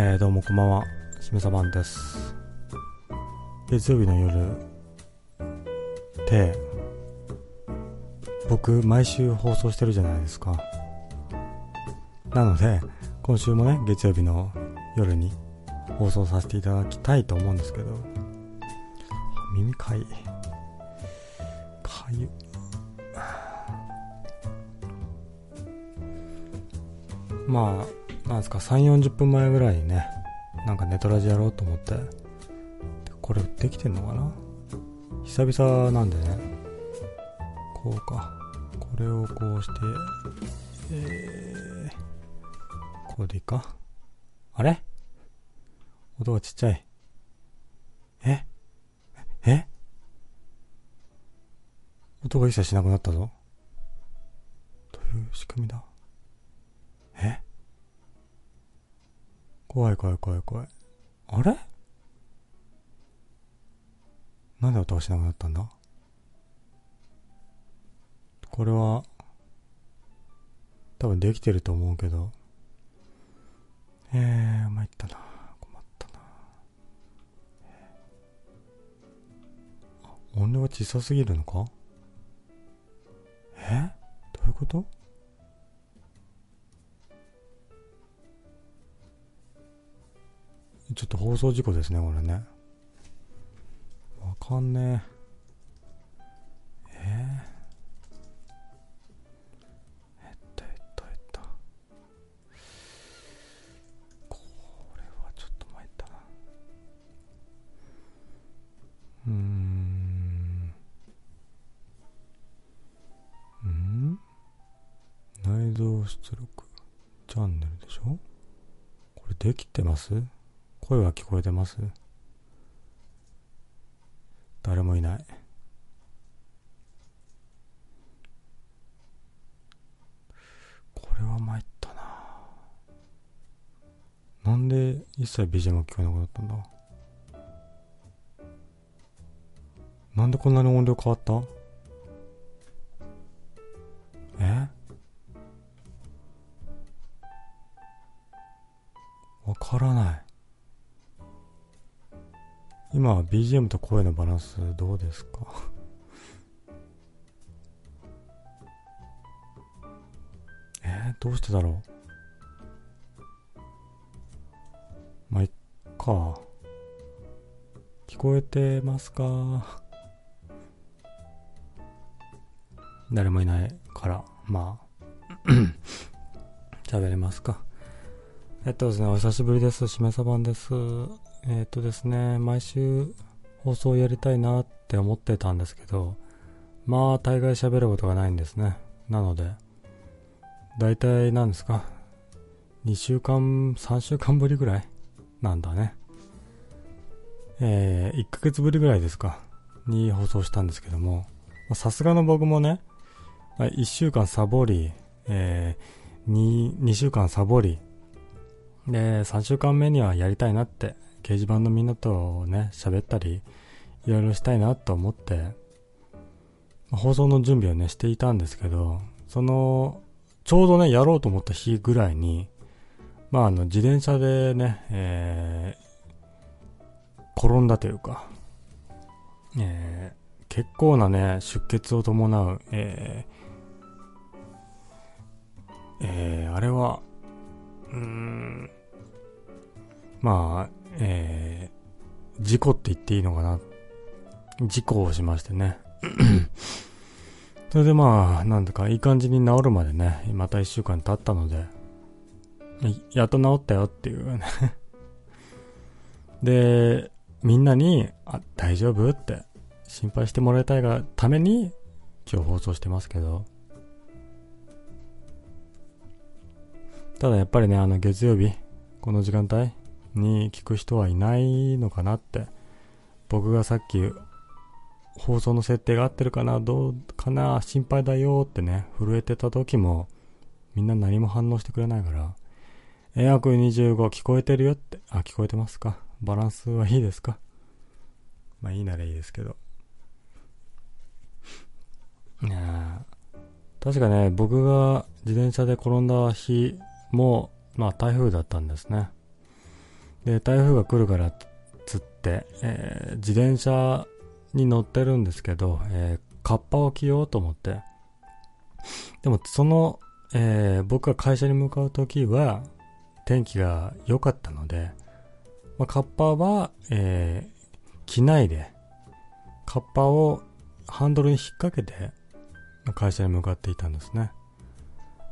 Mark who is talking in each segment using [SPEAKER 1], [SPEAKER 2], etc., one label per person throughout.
[SPEAKER 1] えー、どうもこんばんは、しめさばんです。月曜日の夜って、僕、毎週放送してるじゃないですか。なので、今週もね、月曜日の夜に放送させていただきたいと思うんですけど、耳かい。かゆ。まあ、なんですか、3、40分前ぐらいにね、なんかネトラジやろうと思って、これできてんのかな？久々なんでね、こうか。これをこうして、えー、こうでいいか？あれ？音がちっちゃい。え？え？音が一切しなくなったぞ。どういう仕組みだえ怖い怖い怖い怖い。あれ？なんで音がしなくなったんだ？これは、多分できてると思うけど。えー、参ったな。困ったな。あ音量が小さすぎるのか？え？どういうこと？ちょっと放送事故ですね、これね。わかんねえ。えー、えっと、えっと、えっと。これはちょっと参ったな。うーん。ん？内蔵出力チャンネルでしょ？これできてます？声は聞こえてます？誰もいない。これは参ったな。なんで一切 BGM が聞こえなくなったんだ？なんでこんなに音量変わった？え？わからない。今は BGM と声のバランスどうですか？えー、どうしてだろう？まあ、いっか。聞こえてますか？誰もいないから、まあ、喋れますか？えっとですね、お久しぶりです。しめさばんです。えっとですね、毎週放送やりたいなって思ってたんですけど、まあ、大概喋ることがないんですね。なので、だいたい何ですか ?2 週間、3週間ぶりぐらい？なんだね。えー、1ヶ月ぶりぐらいですか？に放送したんですけども、さすがの僕もね、1週間サボり、えー、2、2週間サボり、で、3週間目にはやりたいなって、掲示板のみんなとね、喋ったり、いろいろしたいなと思って、放送の準備をね、していたんですけど、その、ちょうどね、やろうと思った日ぐらいに、まあ、あの、自転車でね、えー、転んだというか、えー、結構なね、出血を伴う、えー、えー、あれは、うーん、まあ、えー、事故って言っていいのかな？事故をしましてね。それでまあ、なんだかいい感じに治るまでね、また一週間経ったので、やっと治ったよっていうね。で、みんなに、あ、大丈夫って心配してもらいたいがために今日放送してますけど、ただやっぱりね、あの月曜日、この時間帯に聞く人はいないのかなって。僕がさっき放送の設定が合ってるかなどうかな心配だよってね、震えてた時もみんな何も反応してくれないから、エアク25聞こえてるよって、あ、聞こえてますかバランスはいいですかまあいいならいいですけど。いや確かね、僕が自転車で転んだ日も、まあ台風だったんですね。で、台風が来るからつって、えー、自転車に乗ってるんですけど、えー、カッパを着ようと思って。でも、その、えー、僕が会社に向かうときは、天気が良かったので、まあ、カッパは、えー、着ないで、カッパをハンドルに引っ掛けて、会社に向かっていたんですね。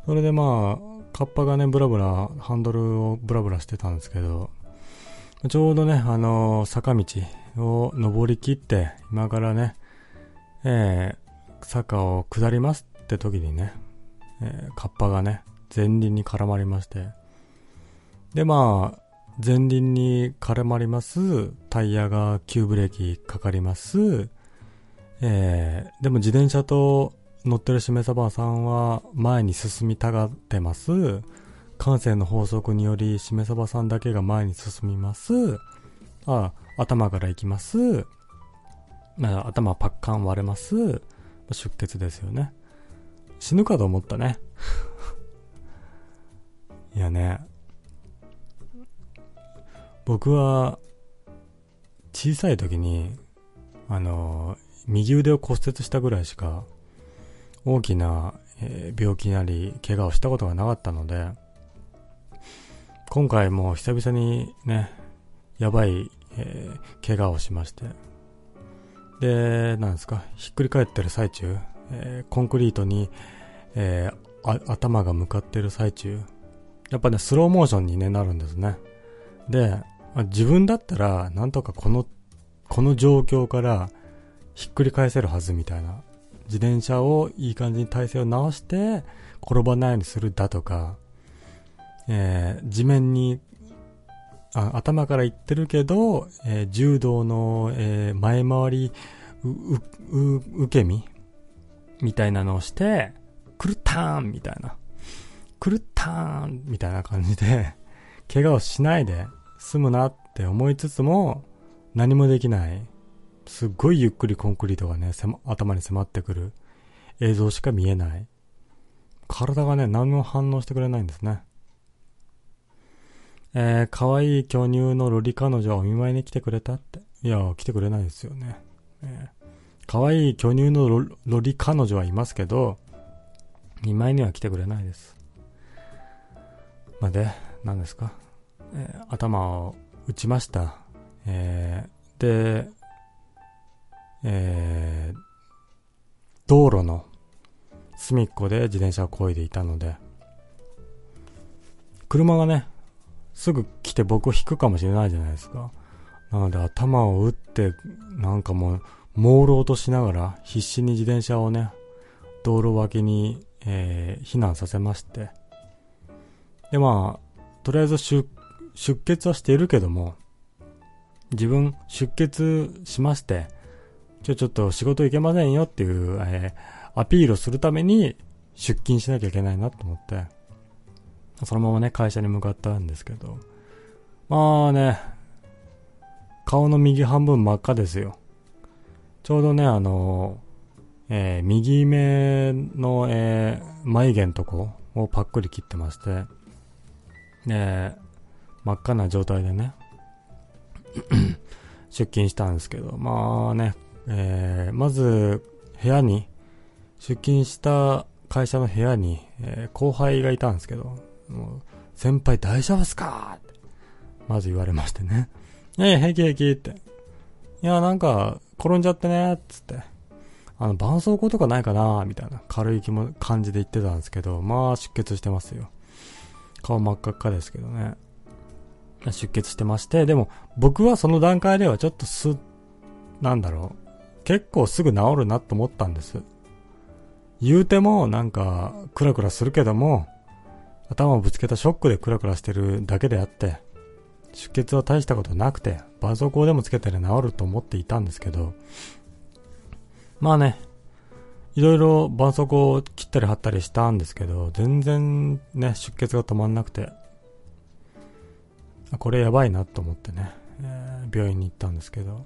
[SPEAKER 1] それでまあ、カッパがね、ブラブラ、ハンドルをブラブラしてたんですけど、ちょうどね、あのー、坂道を登り切って、今からね、えー、坂を下りますって時にね、えー、カッパがね、前輪に絡まりまして、で、まあ、前輪に絡まります、タイヤが急ブレーキかかります、えー、でも自転車と乗ってるしめさばさんは前に進みたがってます。感性の法則によりしめさばさんだけが前に進みます。あ、頭から行きます。まあ、頭パッカン割れます。出血ですよね。死ぬかと思ったね。いやね。僕は、小さい時に、あの、右腕を骨折したぐらいしか、大きな、えー、病気なり、怪我をしたことがなかったので、今回も久々にね、やばい、えー、怪我をしまして。で、なんですか、ひっくり返ってる最中、えー、コンクリートに、えー、頭が向かってる最中、やっぱね、スローモーションに、ね、なるんですね。で、自分だったら、なんとかこの、この状況からひっくり返せるはずみたいな。自転車をいい感じに体勢を直して、転ばないようにするだとか、えー、地面にあ頭からいってるけど、えー、柔道の、えー、前回り受け身みたいなのをして、くるったーんみたいな。くるったーんみたいな感じで、怪我をしないで済むなって思いつつも、何もできない。すっごいゆっくりコンクリートがね、頭に迫ってくる映像しか見えない。体がね、何も反応してくれないんですね。えー、可愛い巨乳のロリ彼女はお見舞いに来てくれたって。いや、来てくれないですよね。えー、可愛い巨乳のロリ彼女はいますけど、見舞いには来てくれないです。まあ、で、何ですか、えー、頭を打ちました。えー、で、えー、道路の隅っこで自転車を漕いでいたので、車がね、すぐ来て僕を引くかもしれないじゃないですか。なので頭を打って、なんかもう、朦朧としながら必死に自転車をね、道路脇に、えー、避難させまして。で、まあ、とりあえず出、出血はしているけども、自分出血しまして、今日ちょっと仕事行けませんよっていう、えー、アピールをするために出勤しなきゃいけないなと思って、そのままね、会社に向かったんですけど、まあね、顔の右半分真っ赤ですよ。ちょうどね、あの、えー、右目の、えー、眉毛のとこをパックリ切ってまして、で、真っ赤な状態でね、出勤したんですけど、まあね、えー、まず、部屋に、出勤した会社の部屋に、えー、後輩がいたんですけど、もう、先輩大丈夫っすか？って、まず言われましてね。ええ、平気平気って。いや、なんか、転んじゃってね、つって。あの、絆創膏とかないかな？みたいな軽い気も、感じで言ってたんですけど、まあ、出血してますよ。顔真っ赤っかですけどね。出血してまして、でも、僕はその段階ではちょっとす、なんだろう。結構すぐ治るなと思ったんです。言うても、なんか、クラクラするけども、頭をぶつけたショックでクラクラしてるだけであって、出血は大したことなくて、絆創膏でもつけたら治ると思っていたんですけど、まあね、いろいろ絆創膏を切ったり貼ったりしたんですけど、全然ね、出血が止まんなくて、これやばいなと思ってね、えー、病院に行ったんですけど、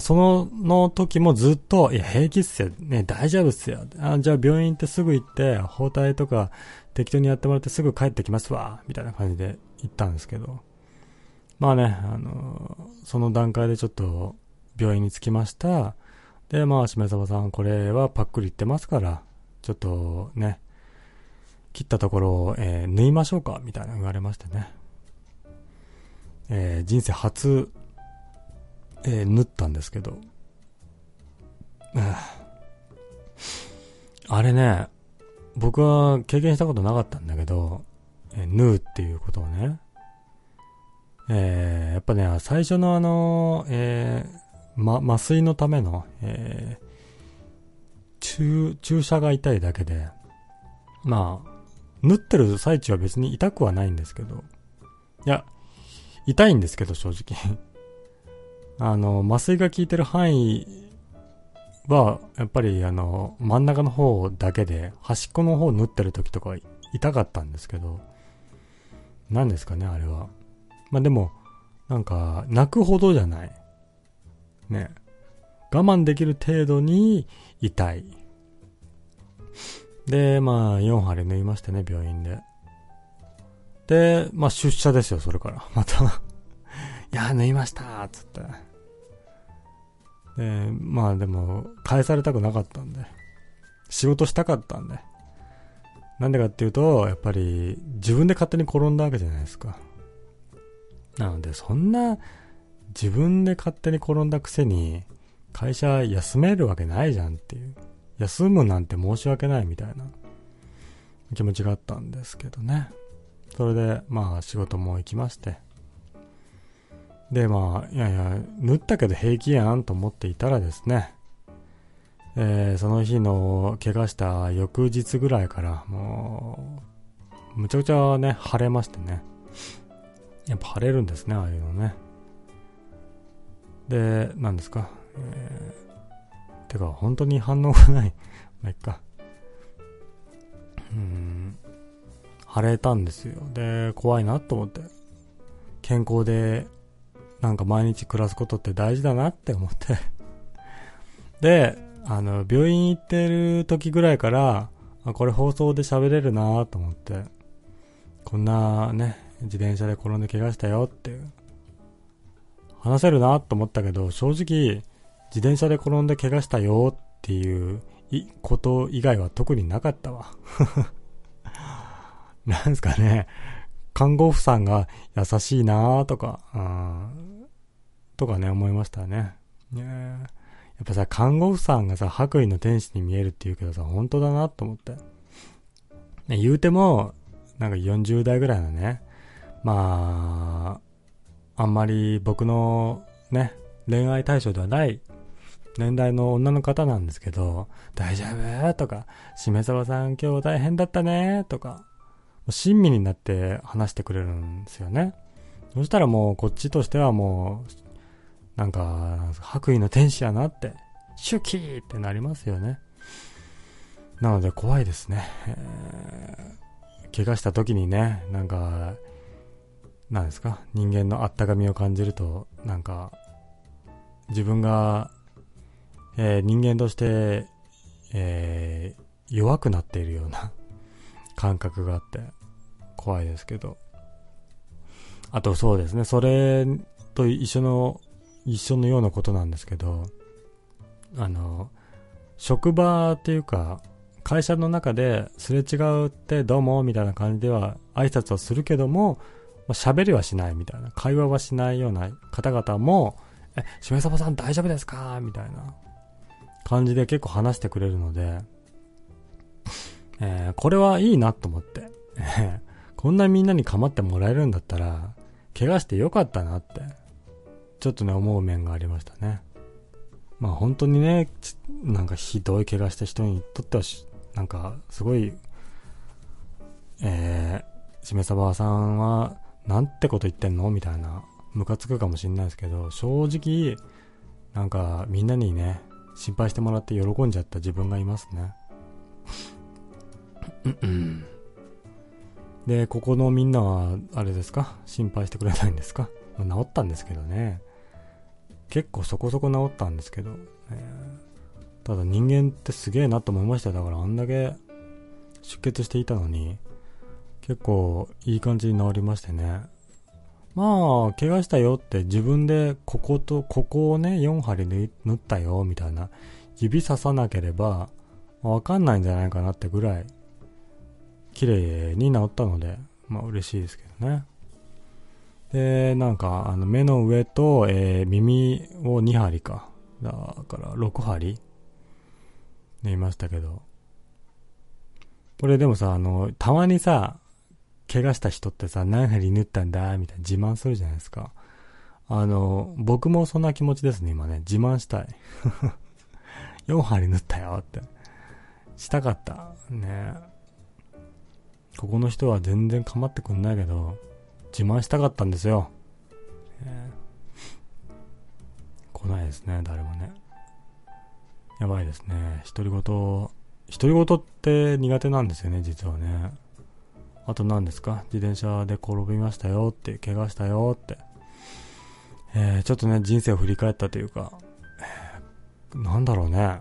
[SPEAKER 1] その、の時もずっと、いや、平気っすよ。ね、大丈夫っすよ。あじゃあ病院行ってすぐ行って、包帯とか適当にやってもらってすぐ帰ってきますわ。みたいな感じで行ったんですけど、まあね、あの、その段階でちょっと病院に着きました。で、まあ、しめさばさん、これはパックリいってますから、ちょっとね、切ったところを、えー、縫いましょうかみたいな言われましてね。えー、人生初、えー、縫ったんですけど、あれね、僕は経験したことなかったんだけど、えー、縫うっていうことをね、えー、やっぱね、最初のあの、えー、ま、麻酔のための、えー、注、注射が痛いだけで、まあ、縫ってる最中は別に痛くはないんですけど、いや、痛いんですけど、正直。あの、麻酔が効いてる範囲は、やっぱりあの、真ん中の方だけで、端っこの方縫ってる時とか痛かったんですけど、何ですかね、あれは。まあでも、なんか、泣くほどじゃない。ね。我慢できる程度に痛い。で、まあ、4針縫いましてね、病院で。で、まあ、出社ですよ、それから。またいや、縫いましたつって。で、まあでも、返されたくなかったんで。仕事したかったんで。なんでかっていうと、やっぱり、自分で勝手に転んだわけじゃないですか。なので、そんな、自分で勝手に転んだくせに、会社休めるわけないじゃんっていう。休むなんて申し訳ないみたいな気持ちがあったんですけどね。それで、まあ仕事も行きまして。で、まあ、いやいや、縫ったけど平気やんと思っていたらですね、えー、その日の怪我した翌日ぐらいから、もう、むちゃくちゃね、腫れましてね。やっぱ腫れるんですね、ああいうのね。で、何ですか？えー、てか、本当に反応がない。まあ、いっか。うん。腫れたんですよ。で、怖いなと思って。健康で、なんか毎日暮らすことって大事だなって思って。で、あの、病院行ってる時ぐらいから、あ、これ放送で喋れるなと思って、こんなね、自転車で転んで怪我したよっていう、話せるなと思ったけど、正直、自転車で転んで怪我したよっていうこと以外は特になかったわ。なんすかね、看護婦さんが優しいなとか、うん、とかね、思いましたね。ねやっぱさ、看護婦さんがさ、白衣の天使に見えるって言うけどさ、本当だなと思って。ね、言うても、なんか40代ぐらいのね、まあ、あんまり僕のね、恋愛対象ではない年代の女の方なんですけど、大丈夫？とか、しめさばさん今日大変だったね？とか、親身になって話してくれるんですよね。そしたらもうこっちとしてはもう、なんか、白衣の天使やなって、シュキーってなりますよね。なので怖いですね。怪我した時にね、なんか、なんですか、人間のあったかみを感じると、なんか、自分が、えー、人間として、えー、弱くなっているような 感覚があって、怖いですけど。あとそうですね、それと一緒の、一緒のようなことなんですけど、あの、職場っていうか、会社の中ですれ違うってどうもみたいな感じでは挨拶はするけども、喋、まりはしないみたいな、会話はしないような方々も、え、しめさばさん大丈夫ですか？みたいな感じで結構話してくれるので、えー、これはいいなと思って。こんなみんなに構ってもらえるんだったら、怪我してよかったなって、ちょっとね、思う面がありましたね。まあ本当にね、なんかひどい怪我した人にとってはなんかすごい、えー、しめさばさんは、なんてこと言ってんの？みたいな、ムカつくかもしんないですけど、正直、なんかみんなにね、心配してもらって喜んじゃった自分がいますね。で、ここのみんなは、あれですか？心配してくれないんですか、ま、治ったんですけどね。結構そこそこ治ったんですけど、えー、ただ人間ってすげえなと思いましただからあんだけ出血していたのに、結構いい感じに治りましてね。まあ、怪我したよって自分でここと、ここをね、4針縫ったよ、みたいな。指ささなければ、わかんないんじゃないかなってぐらい、綺麗に治ったので、まあ嬉しいですけどね。で、なんか、あの、目の上と、えー、耳を2針か。だから6針縫いましたけど。これでもさ、あの、たまにさ、怪我した人ってさ、何針縫ったんだ？みたいな自慢するじゃないですか。あの、僕もそんな気持ちですね、今ね。自慢したい。4針縫ったよって。したかった。ねここの人は全然構ってくんないけど、自慢したかったんですよ。えー、来ないですね、誰もね。やばいですね。独り言、独り言って苦手なんですよね、実はね。あと何ですか？自転車で転びましたよって、怪我したよって。えー、ちょっとね、人生を振り返ったというか、えー、なんだろうね。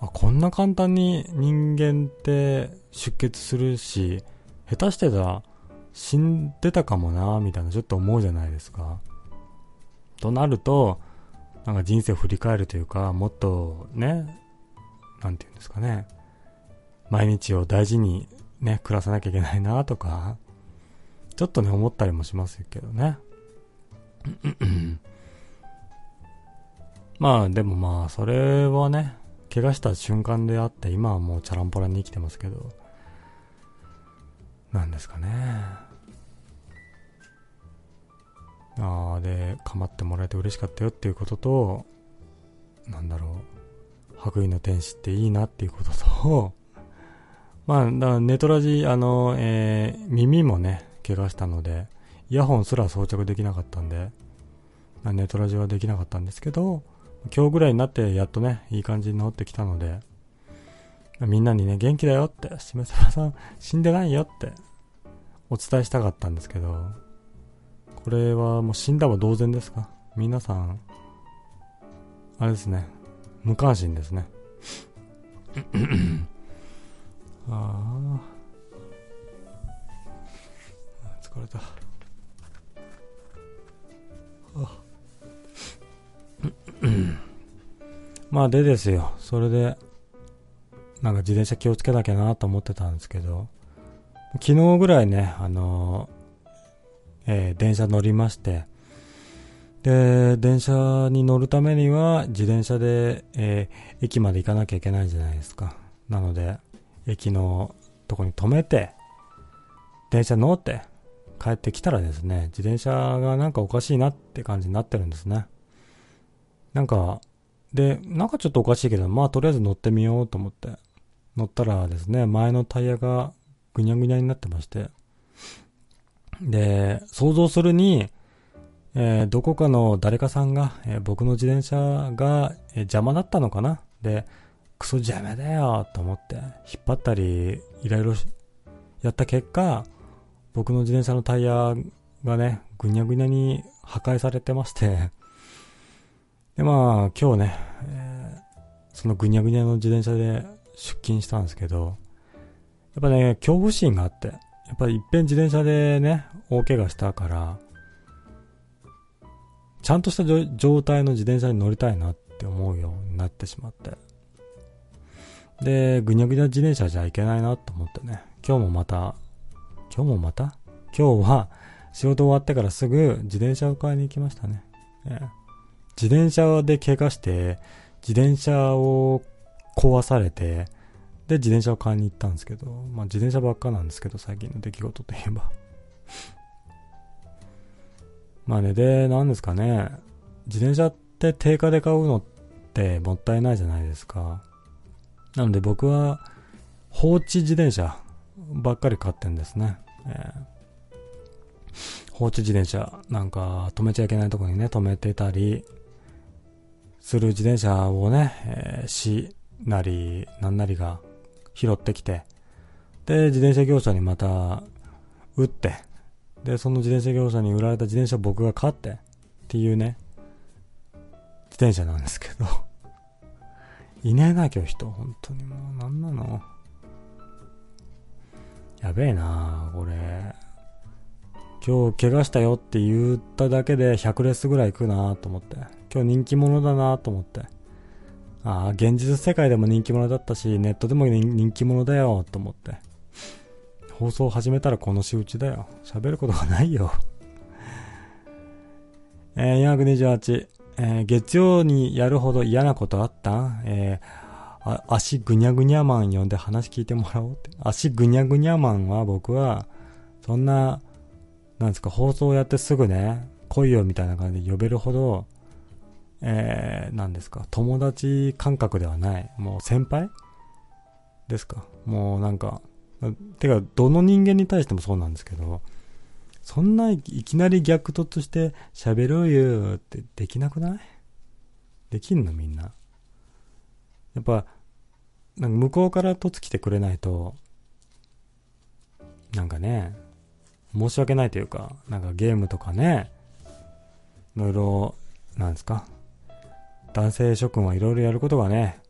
[SPEAKER 1] あ、こんな簡単に人間って出血するし、下手してたら死んでたかもな、みたいなちょっと思うじゃないですか。となると、なんか人生を振り返るというか、もっとね、なんて言うんですかね、毎日を大事にね、暮らさなきゃいけないなとか、ちょっとね、思ったりもしますけどね。まあ、でもまあ、それはね、怪我した瞬間であって、今はもうチャランポラに生きてますけど、なんですかね。ああ、で、構ってもらえて嬉しかったよっていうことと、なんだろう、白衣の天使っていいなっていうことと、まあ、だネトラジ、あの、えー、耳もね、怪我したので、イヤホンすら装着できなかったんで、まあ、ネトラジはできなかったんですけど、今日ぐらいになってやっとね、いい感じに治ってきたので、みんなにね、元気だよって、しめさばさん死んでないよってお伝えしたかったんですけど、これはもう死んだは同然ですか？皆さん、あれですね、無関心ですね。ああ。疲れた。あまあでですよ。それで、なんか自転車気をつけなきゃなと思ってたんですけど、昨日ぐらいね、あのえー、電車乗りまして、で、電車に乗るためには自転車で、えー、駅まで行かなきゃいけないじゃないですか。なので、駅のとこに止めて、電車乗って帰ってきたらですね、自転車がなんかおかしいなって感じになってるんですね。なんか、で、なんかちょっとおかしいけど、まあとりあえず乗ってみようと思って、乗ったらですね、前のタイヤがぐにゃぐにゃになってまして、で、想像するに、えー、どこかの誰かさんが、えー、僕の自転車が、えー、邪魔だったのかな？で、クソ邪魔だよと思って、引っ張ったり、いろいろやった結果、僕の自転車のタイヤがね、ぐにゃぐにゃに破壊されてまして。で、まあ、今日ね、えー、そのぐにゃぐにゃの自転車で出勤したんですけど、やっぱね、恐怖心があって、やっぱりいっぺん自転車でね、大怪我したから、ちゃんとした状態の自転車に乗りたいなって思うようになってしまって。で、ぐにゃぐにゃ自転車じゃいけないなと思ってね、今日もまた、今日もまた？今日は仕事終わってからすぐ自転車を買いに行きましたね。え自転車で怪我して、自転車を壊されて、で、自転車を買いに行ったんですけど、まあ自転車ばっかなんですけど、最近の出来事といえば。まあね、で、なんですかね、自転車って定価で買うのってもったいないじゃないですか。なので僕は放置自転車ばっかり買ってんですね。えー、放置自転車、なんか止めちゃいけないとこにね、止めてたりする自転車をね、えー、市なり、なんなりが拾ってきて、で、自転車業者にまた、売って、で、その自転車業者に売られた自転車を僕が買って、っていうね、自転車なんですけどいねえな、今日人。本当にもう、なんなの。やべえなこれ。今日怪我したよって言っただけで100レースぐらい行くなと思って。今日人気者だなと思って。ああ、現実世界でも人気者だったし、ネットでも人気者だよと思って。放送始めたらこの仕打ちだよ。喋ることがないよ。えー、428、えー、月曜にやるほど嫌なことあった？えー、あ、足ぐにゃぐにゃマン呼んで話聞いてもらおうって。足ぐにゃぐにゃマンは僕は、そんな、なんですか、放送やってすぐね、来いよみたいな感じで呼べるほど、えー、なんですか、友達感覚ではない。もう先輩ですか？もうなんか、てか、どの人間に対してもそうなんですけど、そんないきなり逆突して喋ろうよってできなくない？できんのみんな。やっぱ、なんか向こうから突来てくれないと、なんかね、申し訳ないというか、なんかゲームとかね、いろいろ、なんですか、男性諸君はいろいろやることがね、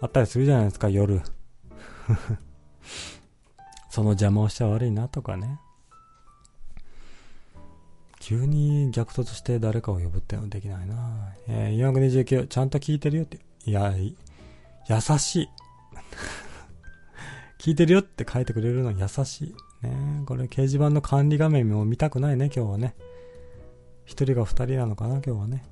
[SPEAKER 1] あったりするじゃないですか、夜。その邪魔をしちゃ悪いなとかね。急に逆突して誰かを呼ぶってのできないなえー、429、ちゃんと聞いてるよって。いや、優しい。聞いてるよって書いてくれるの優しい。ねこれ掲示板の管理画面も見たくないね、今日はね。一人が二人なのかな、今日はね。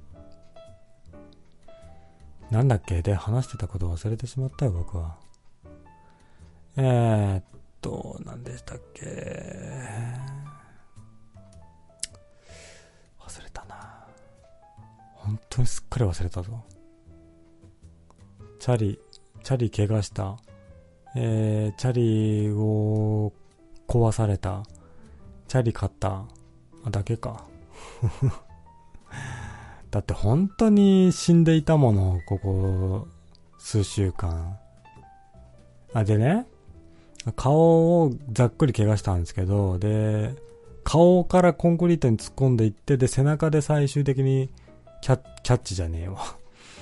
[SPEAKER 1] なんだっけ？で話してたこと忘れてしまったよ、僕は。えー、っと、何でしたっけ？忘れたな。本当にすっかり忘れたぞ。チャリ、チャリ怪我した。えー、チャリを壊された。チャリ買った。あだけか。だって本当に死んでいたもの、ここ、数週間。あ、でね、顔をざっくり怪我したんですけど、で、顔からコンクリートに突っ込んでいって、で、背中で最終的にキャキャッチじゃねえわ。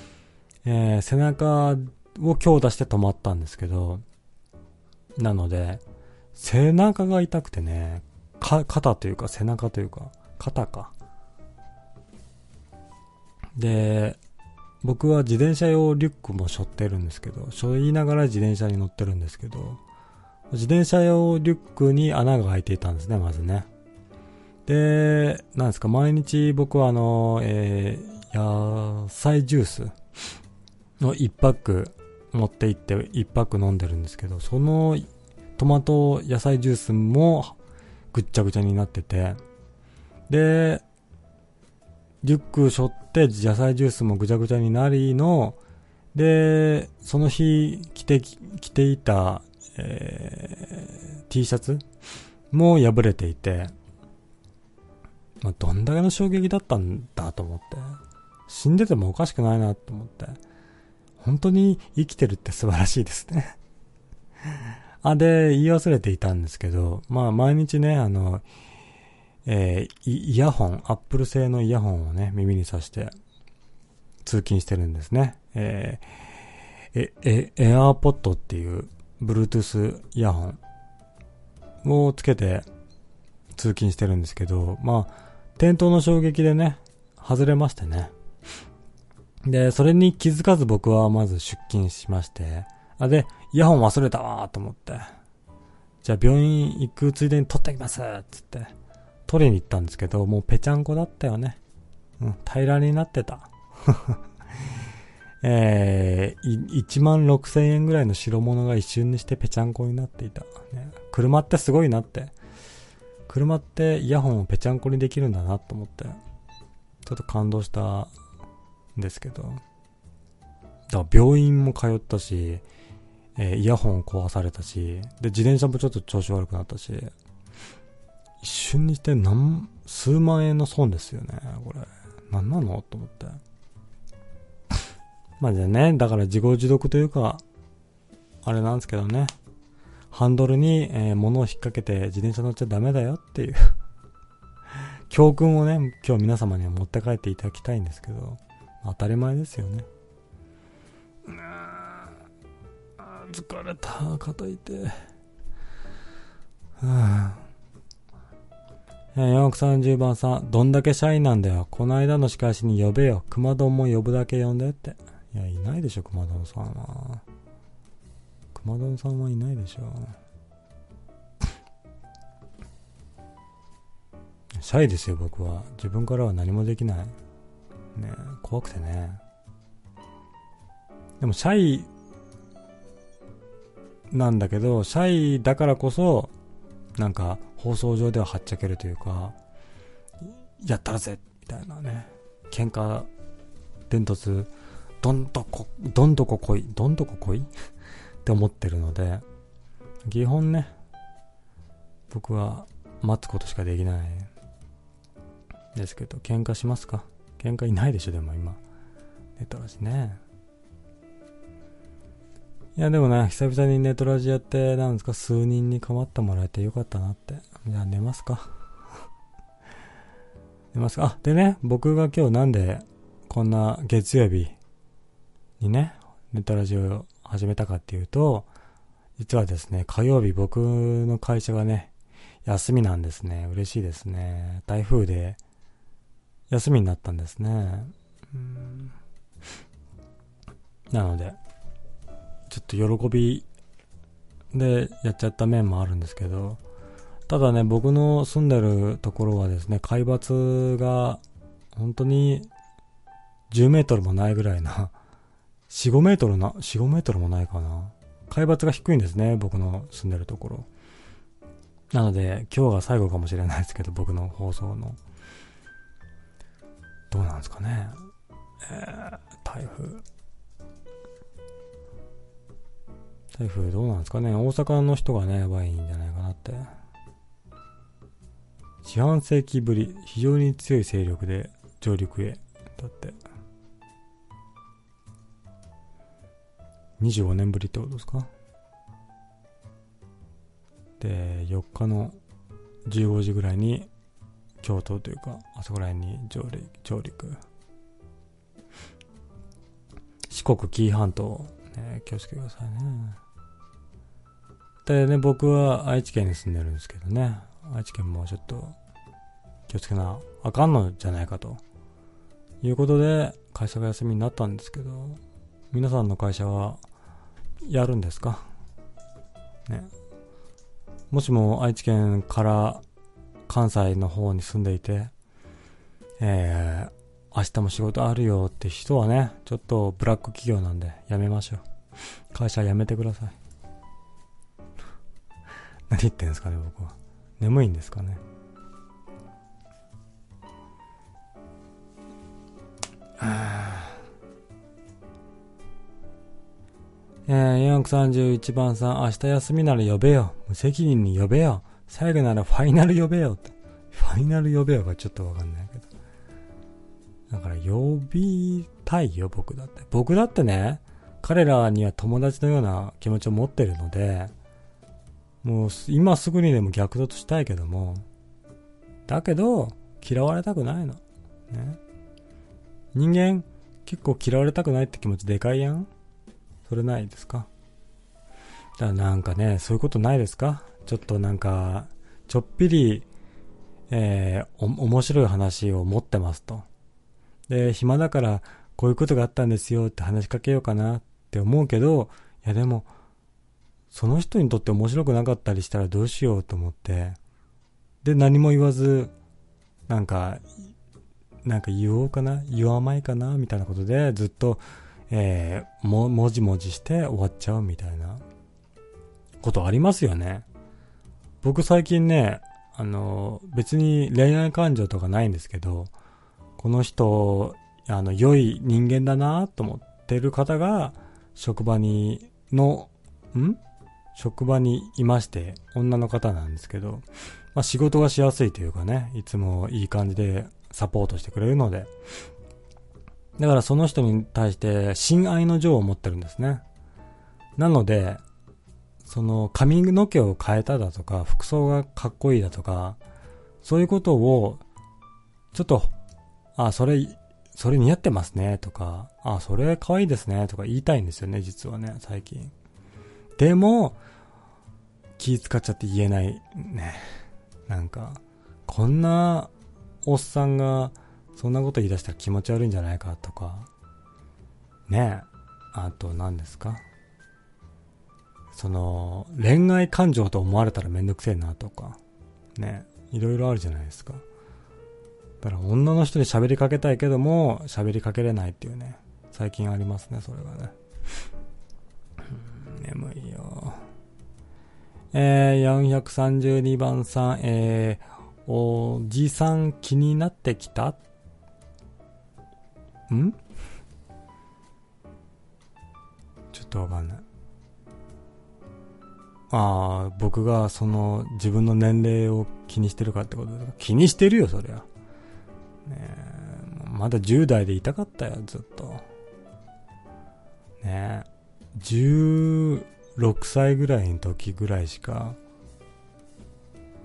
[SPEAKER 1] えー、背中を強打して止まったんですけど、なので、背中が痛くてね、か、肩というか背中というか、肩か。で、僕は自転車用リュックも背負ってるんですけど、背負いながら自転車に乗ってるんですけど、自転車用リュックに穴が開いていたんですね、まずね。で、なんですか、毎日僕はあの、えー、野菜ジュースの1パック持って行って1パック飲んでるんですけど、そのトマト野菜ジュースもぐっちゃぐちゃになってて、で、リュック背負って野菜ジュースもぐちゃぐちゃになりの、で、その日着て、着ていた、えー、T シャツも破れていて、まあ、どんだけの衝撃だったんだと思って、死んでてもおかしくないなと思って、本当に生きてるって素晴らしいですね。あ、で、言い忘れていたんですけど、まあ毎日ね、あの、えー、イヤホン、アップル製のイヤホンをね、耳にさして、通勤してるんですね。えー、え、え、エアーポッドっていう、Bluetooth イヤホンをつけて通勤してるんですけど、まあ、転倒の衝撃でね、外れましてね。で、それに気づかず僕はまず出勤しまして、あ、で、イヤホン忘れたわーと思って。じゃあ病院行くついでに取ってきますつって。取りに行ったんですけど、もうぺちゃんこだったよね。うん、平らになってた。えー、1万6千円ぐらいの白物が一瞬にしてぺちゃんこになっていた。ね、車ってすごいなって。車ってイヤホンをぺちゃんこにできるんだなと思って、ちょっと感動したんですけど。だから病院も通ったし、えー、イヤホン壊されたし、で、自転車もちょっと調子悪くなったし、一瞬にして何、数万円の損ですよね、これ。何なの？と思って。まあじゃあね、だから自業自得というか、あれなんですけどね。ハンドルに、えー、物を引っ掛けて自転車乗っちゃダメだよっていう 教訓をね、今日皆様には持って帰っていただきたいんですけど、当たり前ですよね。疲れた、肩痛い。はあえー、430番さん、どんだけ社員なんだよ。この間の仕返しに呼べよ。熊丼も呼ぶだけ呼んでって。いや、いないでしょ、熊丼さんは。熊丼さんはいないでしょ。シャイですよ、僕は。自分からは何もできない。ね怖くてね。でも、シャイなんだけど、シャイだからこそ、なんか、放送上でははっちゃけるというか、やったらぜみたいなね。喧嘩、伝突、どんどこ、どんどこ来い、どんどこ来い って思ってるので、基本ね、僕は待つことしかできないですけど、喧嘩しますか？喧嘩いないでしょ、でも今。ネトラジね。いや、でもね、久々にネトラジやって、なんですか、数人に構ってもらえてよかったなって。じゃあ寝ますか。寝ますか。あ、でね、僕が今日なんで、こんな月曜日にね、ネトラジオを始めたかっていうと、実はですね、火曜日僕の会社がね、休みなんですね。嬉しいですね。台風で休みになったんですね。なので、ちょっと喜びでやっちゃった面もあるんですけど、ただね、僕の住んでるところはですね、海抜が本当に10メートルもないぐらいな、4、5メートルな、4、5メートルもないかな。海抜が低いんですね、僕の住んでるところ。なので、今日が最後かもしれないですけど、僕の放送の。どうなんですかね。えー、台風。台風どうなんですかね。大阪の人がね、やばいんじゃないかなって。四半世紀ぶり、非常に強い勢力で上陸へ。だって。25年ぶりってことですか？で、4日の15時ぐらいに京都というか、あそこら辺に上陸、上陸。四国紀伊半島、ね、気をつけてくださいね。でね、僕は愛知県に住んでるんですけどね、愛知県もちょっと気をつけなあかんのじゃないかということで、会社が休みになったんですけど、皆さんの会社はやるんですか？ね。もしも愛知県から関西の方に住んでいて、えー、明日も仕事あるよって人はね、ちょっとブラック企業なんでやめましょう。会社辞めてください。何言ってんですかね、僕は。眠いんですかね？えー、431番さん、明日休みなら呼べよ。無責任に呼べよ。最後ならファイナル呼べよって。ファイナル呼べよがちょっとわかんないけど。だから呼びたいよ、僕だって。僕だってね、彼らには友達のような気持ちを持ってるので、もう今すぐにでも逆突したいけども、だけど、嫌われたくないの。ね。人間、結構嫌われたくないって気持ちでかいやんそれないですか？だからなんかね、そういうことないですか？ちょっとなんか、ちょっぴり、えー、面白い話を持ってますと。で、暇だから、こういうことがあったんですよって話しかけようかなって思うけど、いやでも、その人にとって面白くなかったりしたらどうしようと思って、で、何も言わず、なんか、なんか言おうかな言わないかなみたいなことで、ずっと、えー、も、もじもじして終わっちゃうみたいな、ことありますよね。僕最近ね、あの、別に恋愛感情とかないんですけど、この人、あの、良い人間だなと思ってる方が、職場に、の、ん職場にいまして、女の方なんですけど、まあ仕事がしやすいというかね、いつもいい感じでサポートしてくれるので、だからその人に対して親愛の情を持ってるんですね。なので、その髪の毛を変えただとか、服装がかっこいいだとか、そういうことを、ちょっと、あ、それ、それ似合ってますね、とか、あ、それ可愛いですね、とか言いたいんですよね、実はね、最近。でも、気使っちゃって言えない、ね。なんか、こんなおっさんがそんなこと言い出したら気持ち悪いんじゃないかとか、ね、あと何ですか？その、恋愛感情と思われたらめんどくせえなとか、ねいろいろあるじゃないですか。だから女の人に喋りかけたいけども、喋りかけれないっていうね、最近ありますね、それがね。眠いよ。えー、432番さん、えー、おじさん気になってきた？ん？ちょっとわかんない。ああ、僕がその自分の年齢を気にしてるかってことですか気にしてるよ、そりゃ。ねまだ10代でいたかったよ、ずっと。ねえ、10 6歳ぐらいの時ぐらいしか、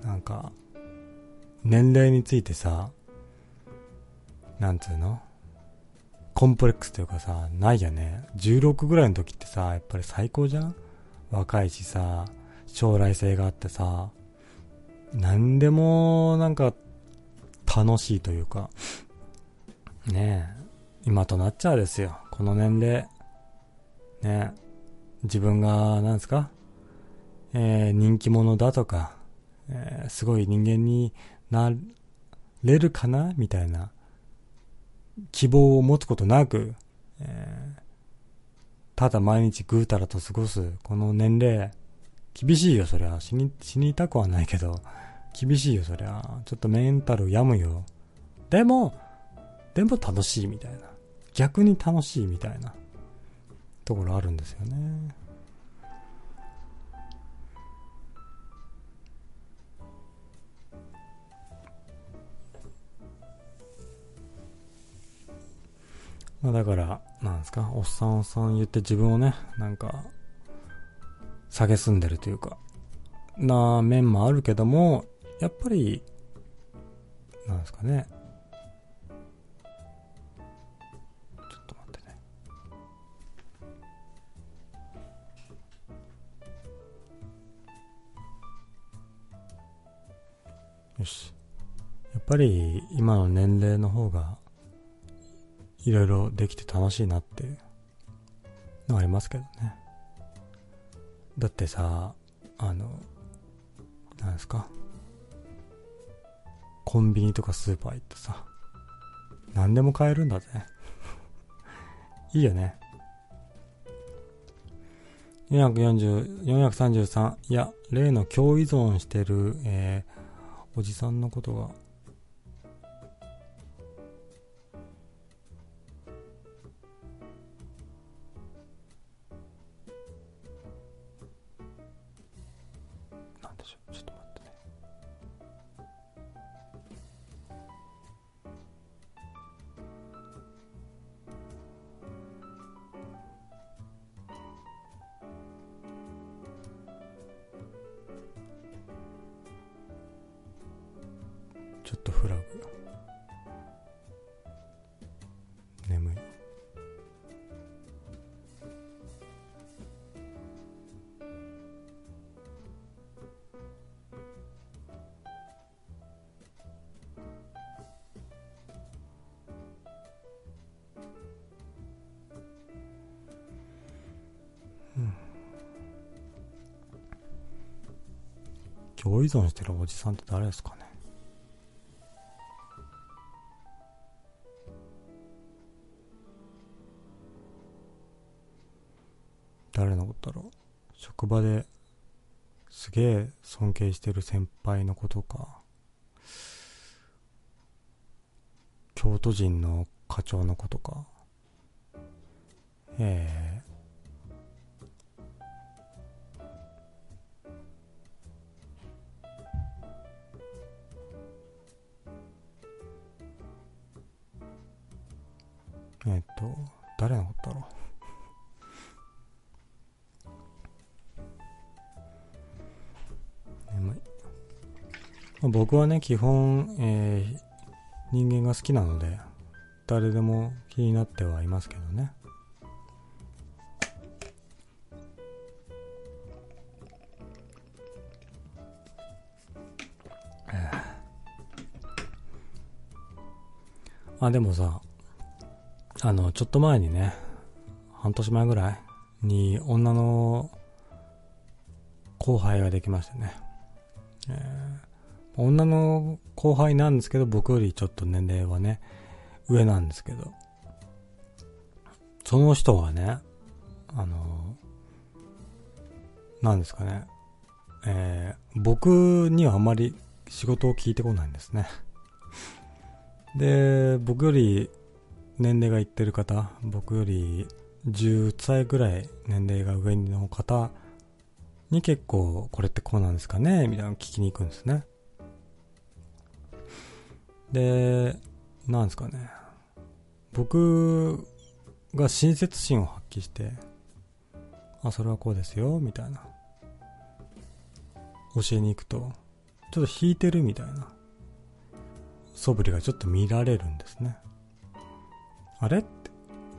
[SPEAKER 1] なんか、年齢についてさ、なんつうの？コンプレックスというかさ、ないよね。16ぐらいの時ってさ、やっぱり最高じゃん？若いしさ、将来性があってさ、何でもなんか楽しいというか、ねえ、今となっちゃうですよ。この年齢。ねえ自分が、なんですか？えー、人気者だとか、えー、すごい人間になれるかな？みたいな希望を持つことなく、えー、ただ毎日ぐうたらと過ごすこの年齢、厳しいよ、そりゃ。死に、死にたくはないけど、厳しいよ、そりゃ。ちょっとメンタル病むよ。でも、でも楽しいみたいな。逆に楽しいみたいな。ところあるんですよね。まあだから、なんですか、おっさんおっさん言って自分をね、なんか、蔑んでるというか、な面もあるけども、やっぱり、なんですかね、よし。やっぱり今の年齢の方がいろいろできて楽しいなっていうのありますけどね。だってさ、あの、なんですか？コンビニとかスーパー行ってさ、何でも買えるんだぜ。いいよね。440、433、いや、例の共依存してる、えー、おじさんのことが共依存してるおじさんって誰ですかね。誰のことだろう。職場ですげえ尊敬してる先輩のことか。京都人の課長のことか。ええ。えっと誰のことだろう？僕はね、基本、えー、人間が好きなので、誰でも気になってはいますけどね。あ、でもさ、あの、ちょっと前にね、半年前ぐらいに女の後輩ができましてね。えー、女の後輩なんですけど、僕よりちょっと年齢はね、上なんですけど、その人はね、あの、なんですかね、えー、僕にはあまり仕事を聞いてこないんですね。で、僕より年齢がいってる方、僕より10歳ぐらい年齢が上の方に結構これってこうなんですかねみたいなの聞きに行くんですね。で、なんですかね。僕が親切心を発揮して、あ、それはこうですよ、みたいな。教えに行くと、ちょっと引いてるみたいな素振りがちょっと見られるんですね。あれ？って、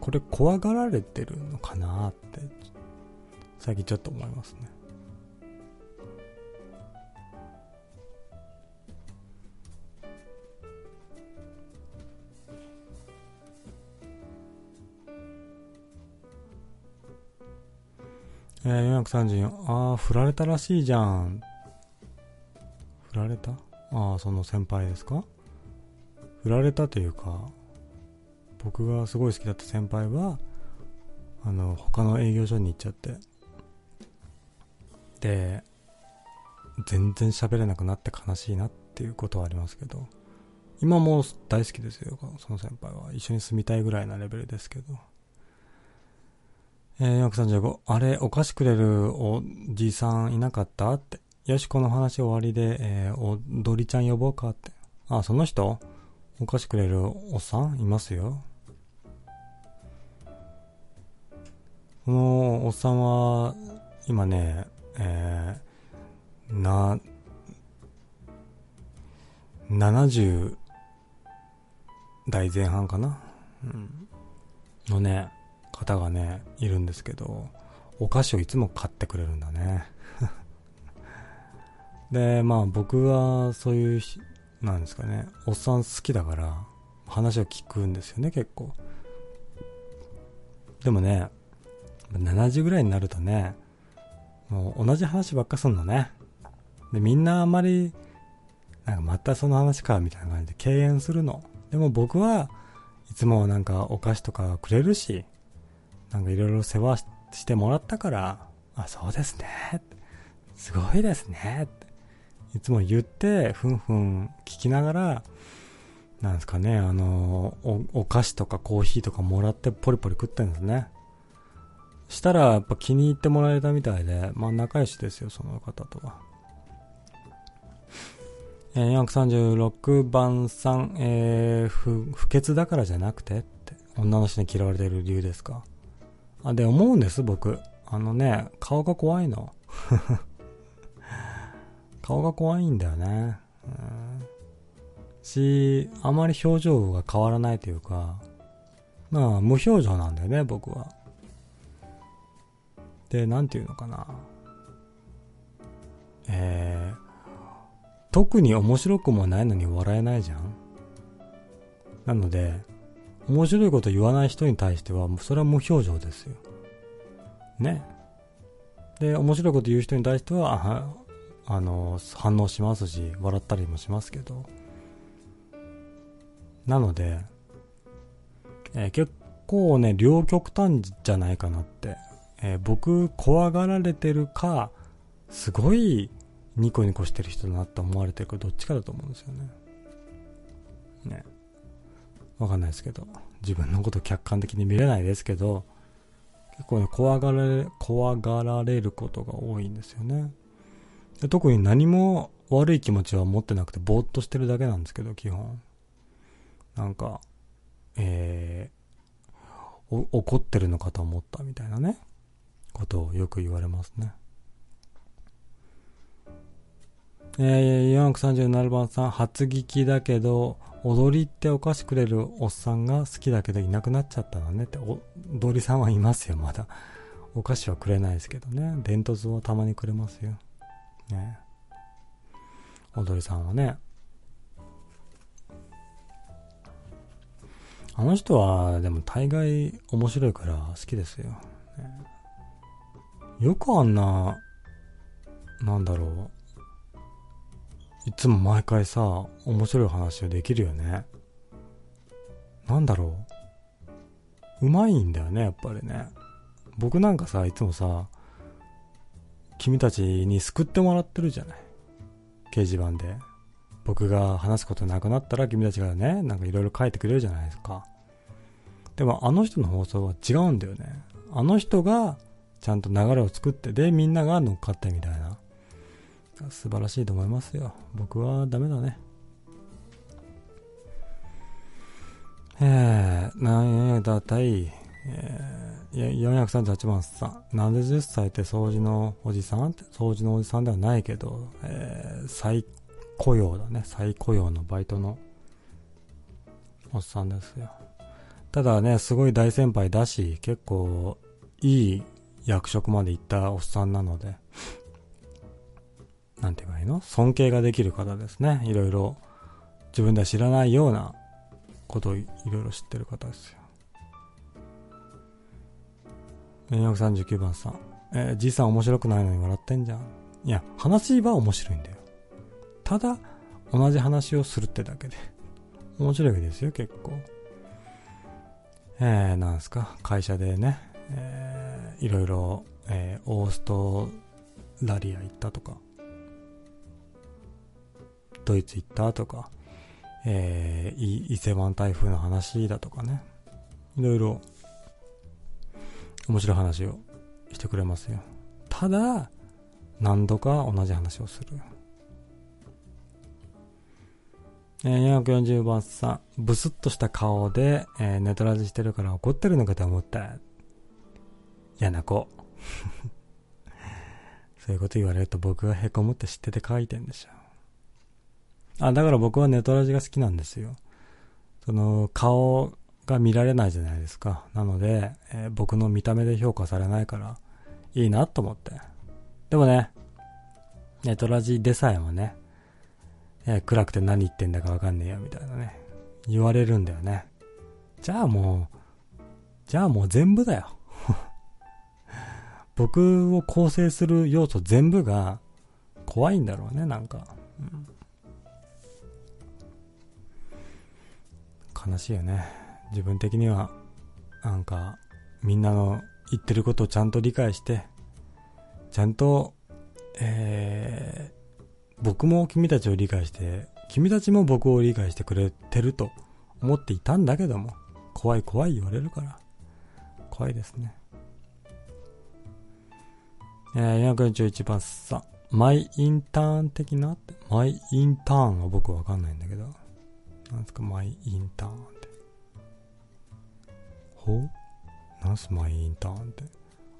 [SPEAKER 1] これ怖がられてるのかなって、最近ちょっと思いますね。えー、434。ああ、振られたらしいじゃん。振られた？ああ、その先輩ですか？振られたというか、僕がすごい好きだった先輩は、あの、他の営業所に行っちゃって。で、全然喋れなくなって悲しいなっていうことはありますけど、今も大好きですよ、その先輩は。一緒に住みたいぐらいなレベルですけど。えー、435、あれ、お菓子くれるおじさんいなかった？って。よし、この話終わりで、えー、おどりちゃん呼ぼうかって。あ、その人？お菓子くれるおっさんいますよ。このおっさんは、今ね、えー、な、70代前半かな、うん、のね、方がね、いるんですけど、お菓子をいつも買ってくれるんだね。で、まあ僕はそういう、なんですかね、おっさん好きだから、話を聞くんですよね、結構。でもね、70ぐらいになるとね、もう同じ話ばっかすんのね。で、みんなあんまり、なんかまたその話か、みたいな感じで敬遠するの。でも僕はいつもなんかお菓子とかくれるし、なんかいろいろ世話してもらったから、あ、そうですね。すごいですね。いつも言って、ふんふん聞きながら、なんですかね、あのお、お菓子とかコーヒーとかもらってポリポリ食ってるんですね。したら、やっぱ気に入ってもらえたみたいで、まあ仲良しですよ、その方とは。えー、436番さん、えー、不、不潔だからじゃなくてって、女の人に嫌われてる理由ですか？あ、で、思うんです、僕。あのね、顔が怖いの。顔が怖いんだよね。うん、し、あまり表情が変わらないというか、まあ、無表情なんだよね、僕は。で、なんていうのかな。えー、特に面白くもないのに笑えないじゃんなので、面白いこと言わない人に対しては、それは無表情ですよ。ね。で、面白いこと言う人に対しては、あの、反応しますし、笑ったりもしますけど。なので、えー、結構ね、両極端じゃないかなってえー、僕怖がられてるか、すごいニコニコしてる人だなって思われてるかどっちかだと思うんですよね。ね。わかんないですけど、自分のこと客観的に見れないですけど、結構ね、怖がられ、怖がられることが多いんですよね。で特に何も悪い気持ちは持ってなくて、ぼーっとしてるだけなんですけど、基本。なんか、えー、怒ってるのかと思ったみたいなね。ことをよく言われますね。えー、437番さん、初聞きだけど、踊りってお菓子くれるおっさんが好きだけどいなくなっちゃったのねって、踊りさんはいますよ、まだ。お菓子はくれないですけどね。伝統はたまにくれますよ。ね。踊りさんはね。あの人は、でも大概面白いから好きですよ。ねよくあんな、なんだろう。いつも毎回さ、面白い話をできるよね。なんだろう。うまいんだよね、やっぱりね。僕なんかさ、いつもさ、君たちに救ってもらってるじゃない。掲示板で。僕が話すことなくなったら君たちがね、なんかいろいろ書いてくれるじゃないですか。でもあの人の放送は違うんだよね。あの人がちゃんと流れを作って、で、みんなが乗っかってみたいな。素晴らしいと思いますよ。僕はダメだね。えー、なんやだた？い、えー、438番さん。なんで10歳って掃除のおじさん？掃除のおじさんではないけど、えー、最雇用だね。再雇用のバイトのおっさんですよ。ただね、すごい大先輩だし、結構いい役職まで行ったおっさんなので、なんて言えばいいの？尊敬ができる方ですね。いろいろ自分では知らないようなことをいろいろ知ってる方ですよ。439番さん。えー、じいさん面白くないのに笑ってんじゃん。いや、話は面白いんだよ。ただ、同じ話をするってだけで。面白いですよ、結構。えー、なんすか、会社でね、えー、いろいろ、えー、オーストラリア行ったとか、ドイツ行ったとか、えー、伊勢湾台風の話だとかね、いろいろ、面白い話をしてくれますよ。ただ、何度か同じ話をする。えー、440番さん、ブスッとした顔で、えー、ネトラジしてるから怒ってるのかと思った。嫌な子。そういうこと言われると僕が凹むって知ってて書いてんでしょ。あ、だから僕はネトラジが好きなんですよ。その、顔が見られないじゃないですか。なので、えー、僕の見た目で評価されないから、いいなと思って。でもね、ネトラジでさえもね、え暗くて何言ってんだかわかんねえよ、みたいなね。言われるんだよね。じゃあもう、じゃあもう全部だよ。僕を構成する要素全部が怖いんだろうね、なんか。うん、悲しいよね。自分的には、なんか、みんなの言ってることをちゃんと理解して、ちゃんと、えー僕も君たちを理解して、君たちも僕を理解してくれてると思っていたんだけども、怖い怖い言われるから、怖いですね。えー、441番さ、マイインターン的な？って、マイインターンは僕わかんないんだけど、なんすか、マイインターンって。ほう？なんすマイインターンって？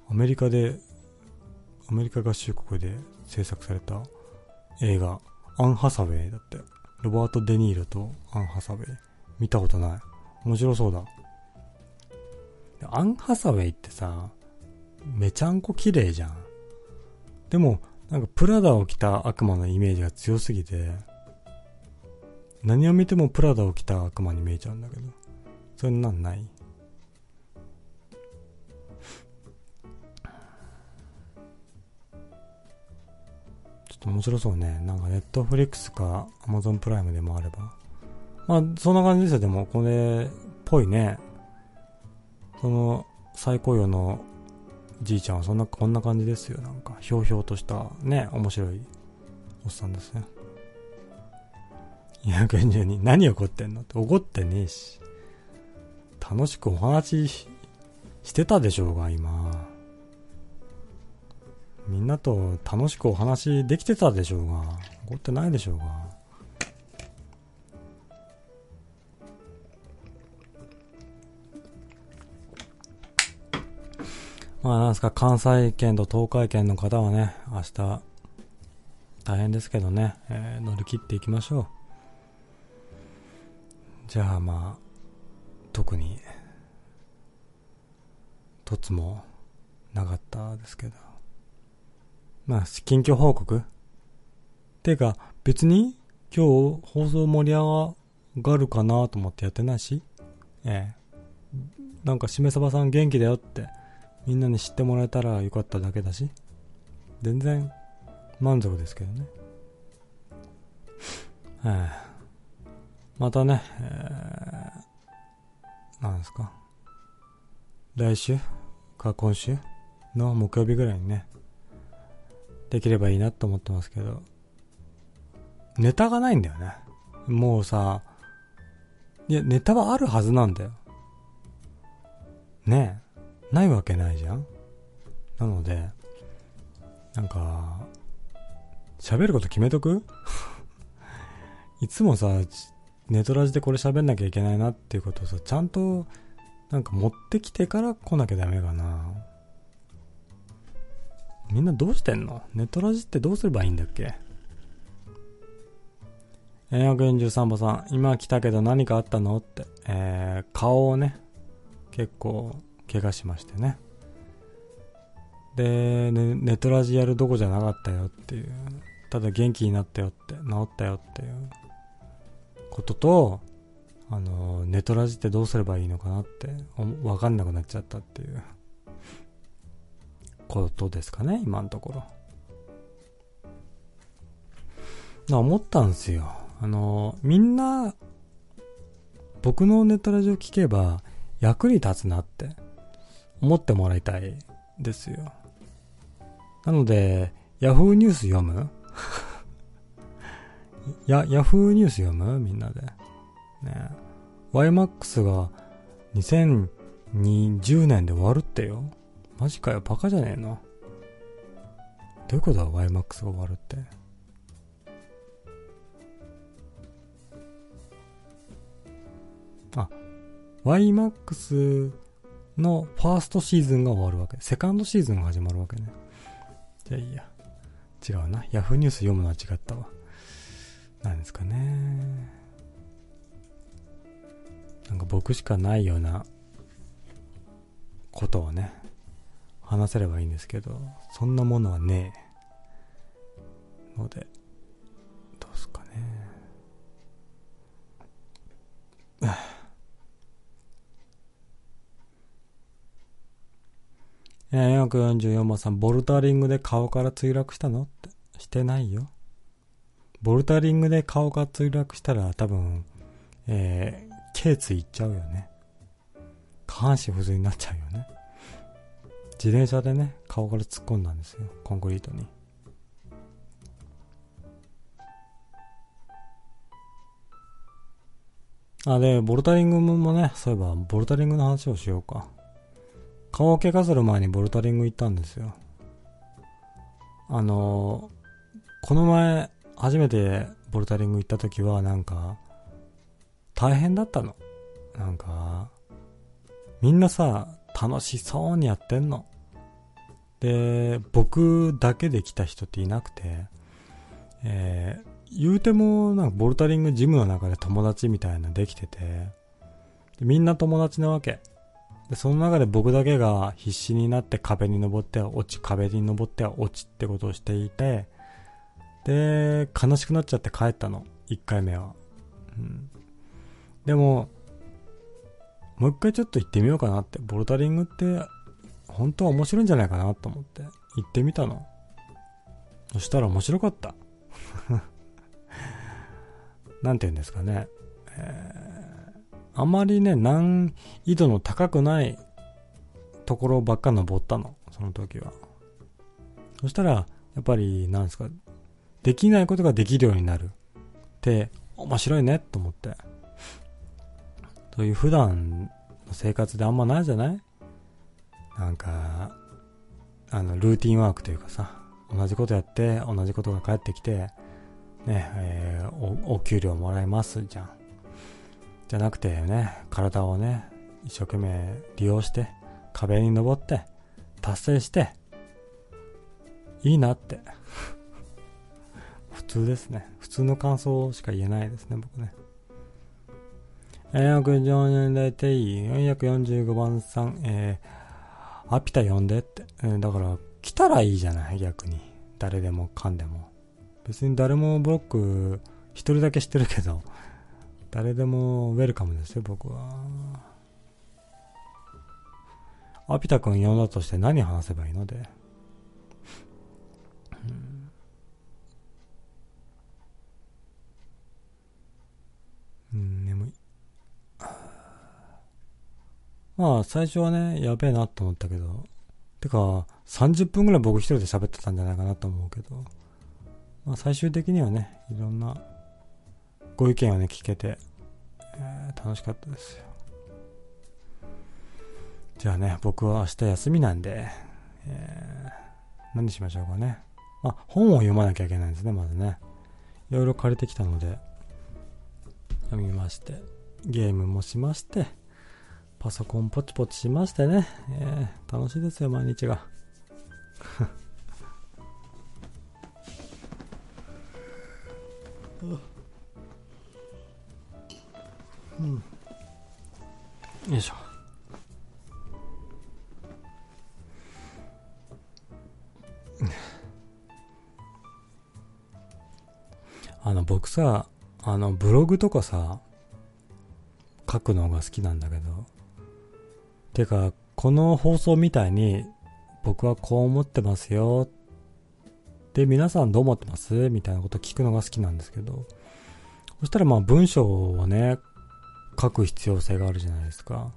[SPEAKER 1] アメリカで、アメリカ合衆国で制作された映画、アン・ハサウェイだって。ロバート・デ・ニーロとアン・ハサウェイ。見たことない。面白そうだ。アン・ハサウェイってさ、めちゃんこ綺麗じゃん。でも、なんかプラダを着た悪魔のイメージが強すぎて、何を見てもプラダを着た悪魔に見えちゃうんだけど、そんなんないちょっと面白そうね。なんかネットフリックスかアマゾンプライムでもあれば。まあ、そんな感じですよ。でも、これ、ぽいね。その、最高用のじいちゃんはそんな、こんな感じですよ。なんか、ひょうひょうとしたね、面白いおっさんですね。242、何怒ってんのって怒ってねえし。楽しくお話ししてたでしょうが、今。みんなと楽しくお話できてたでしょうが、怒ってないでしょうが。まあなんですか、関西圏と東海圏の方はね、明日、大変ですけどね、えー、乗り切っていきましょう。じゃあまあ、特に、凸もなかったですけど。まあ、近況報告ていうか、別に今日放送盛り上がるかなと思ってやってないし、ええ。なんかしめさばさん元気だよってみんなに知ってもらえたらよかっただけだし、全然満足ですけどね。ええ。またね、えー、なんですか。来週か今週の木曜日ぐらいにね、できればいいなと思ってますけど、ネタがないんだよね。もうさ、いや、ネタはあるはずなんだよ。ねえ。ないわけないじゃん。なので、なんか、喋ること決めとく？いつもさ、ネトラジでこれ喋んなきゃいけないなっていうことをさ、ちゃんと、なんか持ってきてから来なきゃダメかな。みんなどうしてんの？ネトラジってどうすればいいんだっけ？443番さん、今来たけど何かあったの？って、えー、顔をね、結構、怪我しましてね。で、ね、ネトラジやるどこじゃなかったよっていう、ただ元気になったよって、治ったよっていうことと、あの、ネトラジってどうすればいいのかなって、わかんなくなっちゃったっていう、ことですかね、今のところ。思ったんですよ。あの、みんな、僕のネトラジオ聞けば役に立つなって思ってもらいたいですよ。なので、ヤフーニュース読む？や、ヤフーニュース読むみんなで。ね YMAX が2020年で終わるってよ。マジかよ、バカじゃねえの？どういうことだ ?YMAX が終わるって。あ、YMAX のファーストシーズンが終わるわけ。セカンドシーズンが始まるわけね。じゃあいいや。違うな。Yahoo ニュース読むのは違ったわ。なんですかね。なんか僕しかないようなことをね、話せればいいんですけど、そんなものはねえ。ので、えー、444番さん、ボルタリングで顔から墜落したの？って。してないよ。ボルタリングで顔が墜落したら多分、えー、頸椎いっちゃうよね。下半身不随になっちゃうよね。自転車でね、顔から突っ込んだんですよ。コンクリートに。あ、で、ボルタリングもね、そういえば、ボルタリングの話をしようか。顔を怪我する前にボルタリング行ったんですよ。あのこの前、初めてボルタリング行った時はなんか、大変だったの。なんか、みんなさ、楽しそうにやってんの。で、僕だけで来た人っていなくて、えー、言うても、なんかボルタリングジムの中で友達みたいなできてて、みんな友達なわけ。で、その中で僕だけが必死になって壁に登っては落ち、壁に登っては落ちってことをしていて、で、悲しくなっちゃって帰ったの。1回目は。うん。でも、もう一回ちょっと行ってみようかなって。ボルダリングって、本当は面白いんじゃないかなと思って、行ってみたの。そしたら面白かった。なんて言うんですかね。えーあまりね、難易度の高くないところばっか登ったの。その時は。そしたら、やっぱり、なんですか、できないことができるようになる。って、面白いね、と思って。そういう普段の生活であんまないじゃない？なんか、あの、ルーティンワークというかさ、同じことやって、同じことが返ってきて、ね、えー、お、お給料もらえますじゃん。じゃなくてね、体をね、一生懸命利用して、壁に登って、達成して、いいなって。普通ですね。普通の感想しか言えないですね、僕ね。414年代定位445番さん、えー、アピタ呼んでって。えー、だから、来たらいいじゃない、逆に。誰でもかんでも。別に誰もブロック、一人だけ知ってるけど、誰でもウェルカムですよ、僕は。アピタ君呼んだとして何話せばいいので。うん、眠い。まあ、最初はね、やべえなと思ったけど、てか、30分ぐらい僕一人で喋ってたんじゃないかなと思うけど、まあ最終的にはね、いろんなご意見をね、聞けて、えー、楽しかったですよ。じゃあね、僕は明日休みなんで、えー、何しましょうかね。あ、本を読まなきゃいけないんですね、まずね。いろいろ借りてきたので、読みまして、ゲームもしまして、パソコンポチポチしましてね、えー、楽しいですよ、毎日が。よいしょ。あの、僕さ、あの、ブログとかさ、書くのが好きなんだけど、てか、この放送みたいに、僕はこう思ってますよ。で、皆さんどう思ってます？みたいなこと聞くのが好きなんですけど、そしたらまあ文章をね、書く必要性があるじゃないですか。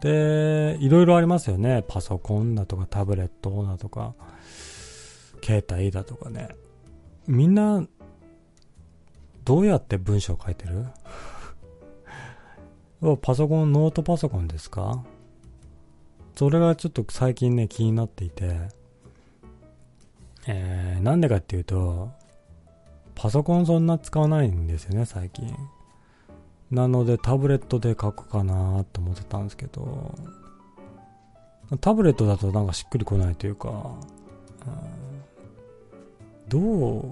[SPEAKER 1] で、いろいろありますよね。パソコンだとかタブレットだとか、携帯だとかね。みんな、どうやって文章書いてる？パソコン、ノートパソコンですか？それがちょっと最近ね、気になっていて、えー、なんでかっていうと、パソコンそんな使わないんですよね、最近。なので、タブレットで書くかなと思ってたんですけど、タブレットだとなんかしっくりこないというか、どう、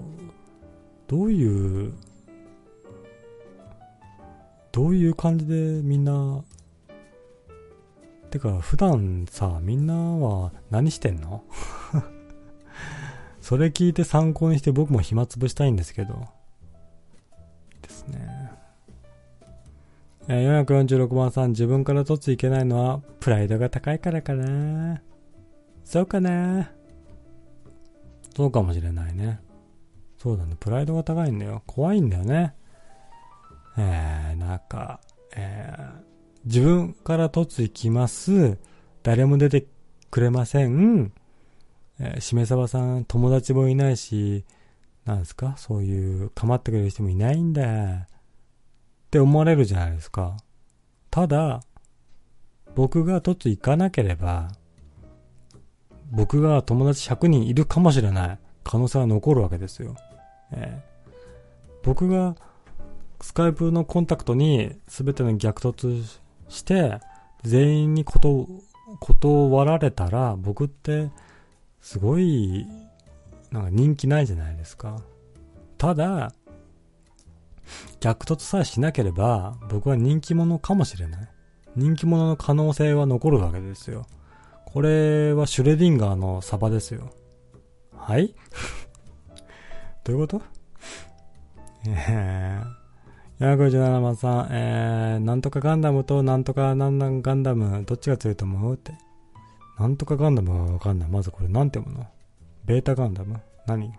[SPEAKER 1] どういうどういう感じでみんな、てか普段さ、みんなは何してんの？それ聞いて参考にして僕も暇つぶしたいんですけど。ですね。446番さん、自分から凸いけないのはプライドが高いからかな。そうかな。そうかもしれないね。そうだね。プライドが高いんだよ。怖いんだよね。えー、なんか、えー、自分から突行きます。誰も出てくれません。え、しめさばさん、友達もいないし、なんですか？そういう、構ってくれる人もいないんだ。って思われるじゃないですか。ただ、僕が突行かなければ、僕が友達100人いるかもしれない可能性は残るわけですよ。えー、僕がスカイプのコンタクトに全ての逆突して、全員にこと、断られたら、僕って、すごい、なんか人気ないじゃないですか。ただ、逆突さえしなければ、僕は人気者かもしれない。人気者の可能性は残るわけですよ。これはシュレディンガーのサバですよ。はい？どういうこと？えー、157番さん、えー、なんとかガンダムとなんとかなんなんガンダム、どっちが強いと思う？って。なんとかガンダムはわかんない。まずこれなんて読むの？ベータガンダム？何？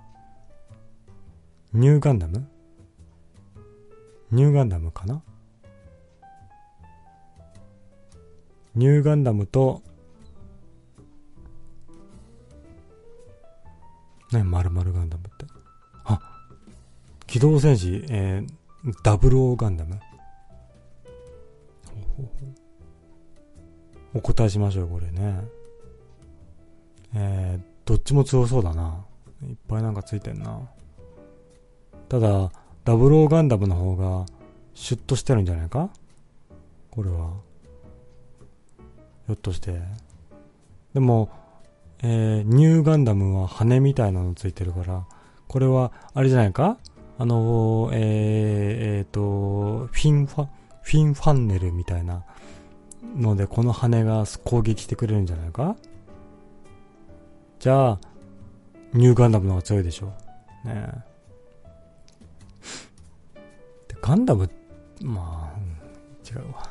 [SPEAKER 1] ニューガンダム？ニューガンダムかな？ニューガンダムと、何丸々ガンダムって？あ、機動戦士、えー、ダブルオーガンダム？お答えしましょう、これね。えー、どっちも強そうだな。いっぱいなんかついてんな。ただ、ダブルオーガンダムの方が、シュッとしてるんじゃないか？これは。ひょっとして。でも、えー、ニューガンダムは羽みたいなのついてるから、これは、あれじゃないか？あの、えー、えー、と、フィンファ、フィンファンネルみたいなので、この羽が攻撃してくれるんじゃないか？じゃあ、ニューガンダムの方が強いでしょ。ねでガンダム、まあ、違うわ。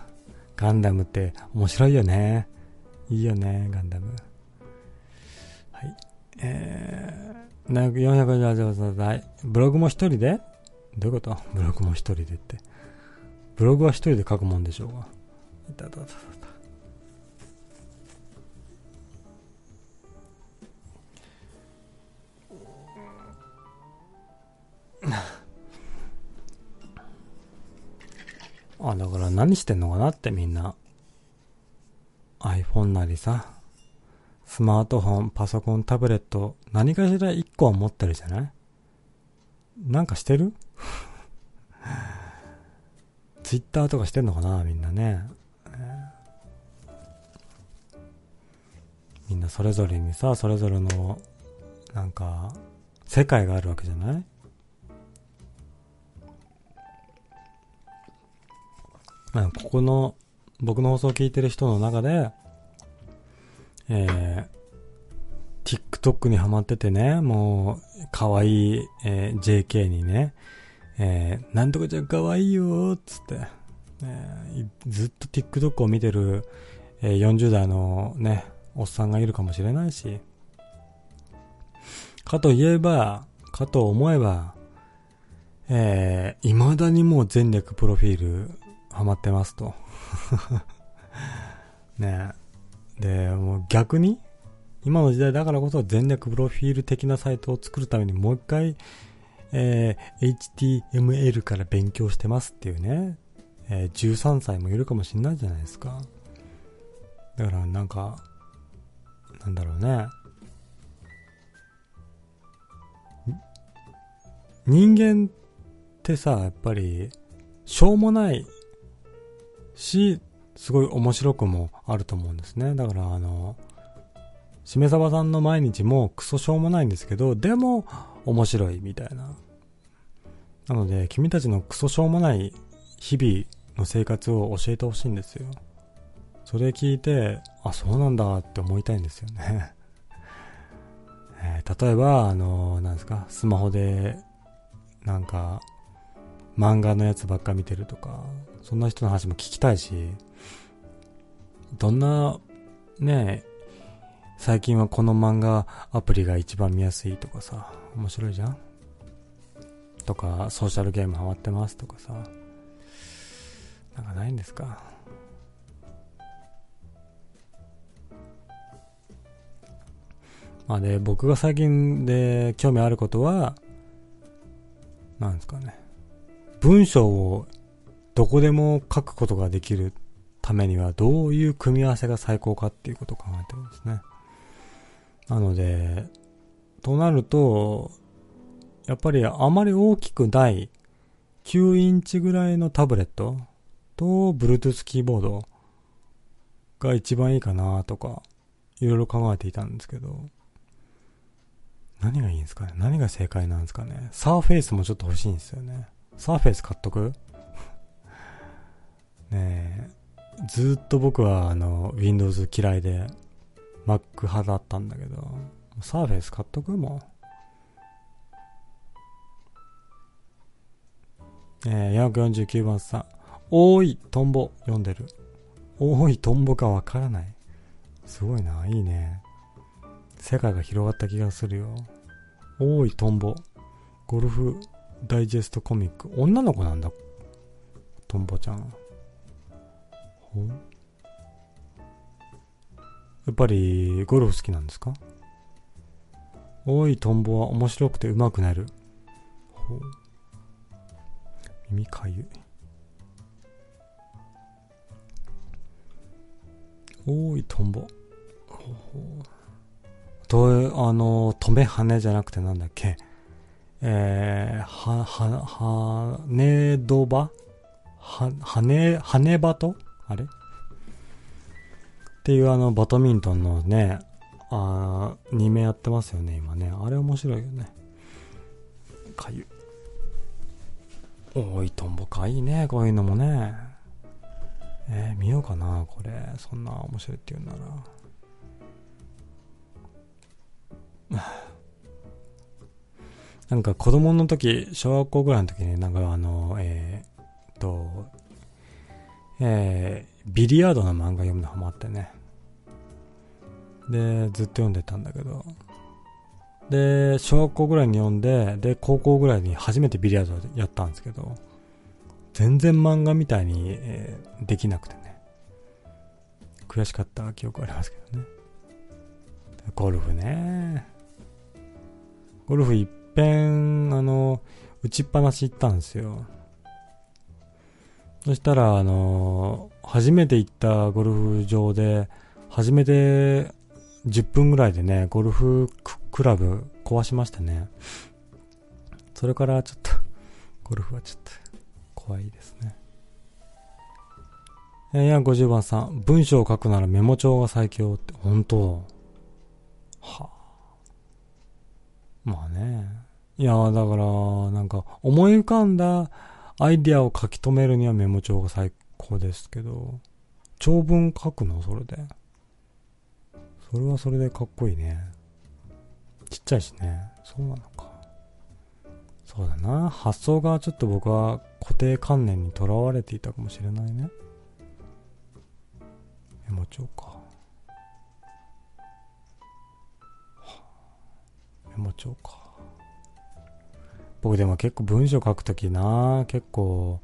[SPEAKER 1] ガンダムって面白いよね。いいよね、ガンダム。はい。えー、450歳。ブログも一人で？どういうこと？ブログも一人でって。ブログは一人で書くもんでしょうが。いたたたた。あ、だから何してんのかなってみんな。iPhone なりさ、スマートフォン、パソコン、タブレット、何かしら1個は持ってるじゃない？なんかしてる？ツイッターとかしてんのかなみんなね、みんなそれぞれにさ、それぞれの、なんか、世界があるわけじゃない？ここの、僕の放送を聞いてる人の中で、えー、TikTok にハマっててね、もう、可愛い、えー、JK にね、えー、なんとかちゃん可愛いよつって、えー、ずっと TikTok を見てる、えー、40代のね、おっさんがいるかもしれないし、かといえば、かと思えば、えー、未だにもう全力プロフィールハマってますと。ねで、もう逆に、今の時代だからこそ全力プロフィール的なサイトを作るためにもう一回、えー、HTML から勉強してますっていうね、えー、13歳もいるかもしんないじゃないですか。だからなんか、なんだろうね。人間ってさ、やっぱり、しょうもないし、すごい面白くもあると思うんですね。だからあの、しめさばさんの毎日もクソしょうもないんですけど、でも面白いみたいな。なので、君たちのクソしょうもない日々の生活を教えてほしいんですよ。それ聞いて、あ、そうなんだって思いたいんですよね。えー、例えば、あのー、なんですか、スマホで、なんか、漫画のやつばっか見てるとか、そんな人の話も聞きたいし、どんな、ね最近はこの漫画アプリが一番見やすいとかさ、面白いじゃん？とか、ソーシャルゲームハマってますとかさ、なんかないんですか？まあで、僕が最近で興味あることは、なんですかね。文章をどこでも書くことができるためにはどういう組み合わせが最高かっていうことを考えてるんですね。なので、となると、やっぱりあまり大きくない9インチぐらいのタブレットと Bluetooth キーボードが一番いいかなとか、いろいろ考えていたんですけど、何がいいんですかね？何が正解なんですかね？サーフェイスもちょっと欲しいんですよね。サーフェイス買っとく？ねえ、ずっと僕はあの、Windows 嫌いで、Mac 派だったんだけど、サーフェイス買っとくも。えー、449番さん。多いトンボ読んでる。多いトンボかわからない。すごいな。いいね。世界が広がった気がするよ。多いトンボ。ゴルフダイジェストコミック。女の子なんだ。トンボちゃん。やっぱりゴルフ好きなんですか？多いトンボは面白くて上手くなる。ほう。耳かゆい。多いトンボ。ほうほう。と、あの、止め羽じゃなくてなんだっけ？えー、は、は、はねどばは、はね、はねばと？あれ？っていうあの、バドミントンのね、あ2名やってますよね、今ね。あれ面白いよね。かゆ。おい、トンボかいいね、こういうのもね。えー、見ようかな、これ。そんな面白いって言うなら。なんか子供の時、小学校ぐらいの時に、なんかあの、えー、と、えー、ビリヤードの漫画読むのハマってね。で、ずっと読んでたんだけど、で、小学校ぐらいに読んで、で、高校ぐらいに初めてビリヤードやったんですけど、全然漫画みたいに、えー、できなくてね。悔しかった記憶ありますけどね。ゴルフね。ゴルフいっぺん、あの、打ちっぱなし行ったんですよ。そしたら、あの、初めて行ったゴルフ場で、初めて10分ぐらいでね、ゴルフクラブ壊しましたね。それからちょっと、ゴルフはちょっと怖いですね。えー、いや、50番さん、文章を書くならメモ帳が最強って、本当はあ。まあね。いや、だから、なんか、思い浮かんだアイディアを書き留めるにはメモ帳が最高ですけど、長文書くの？それで。それはそれでかっこいいね。ちっちゃいしね。そうなのか。そうだな。発想がちょっと僕は固定観念にとらわれていたかもしれないね。メモ帳か。メモ帳か。僕でも結構文章書くときな、結構、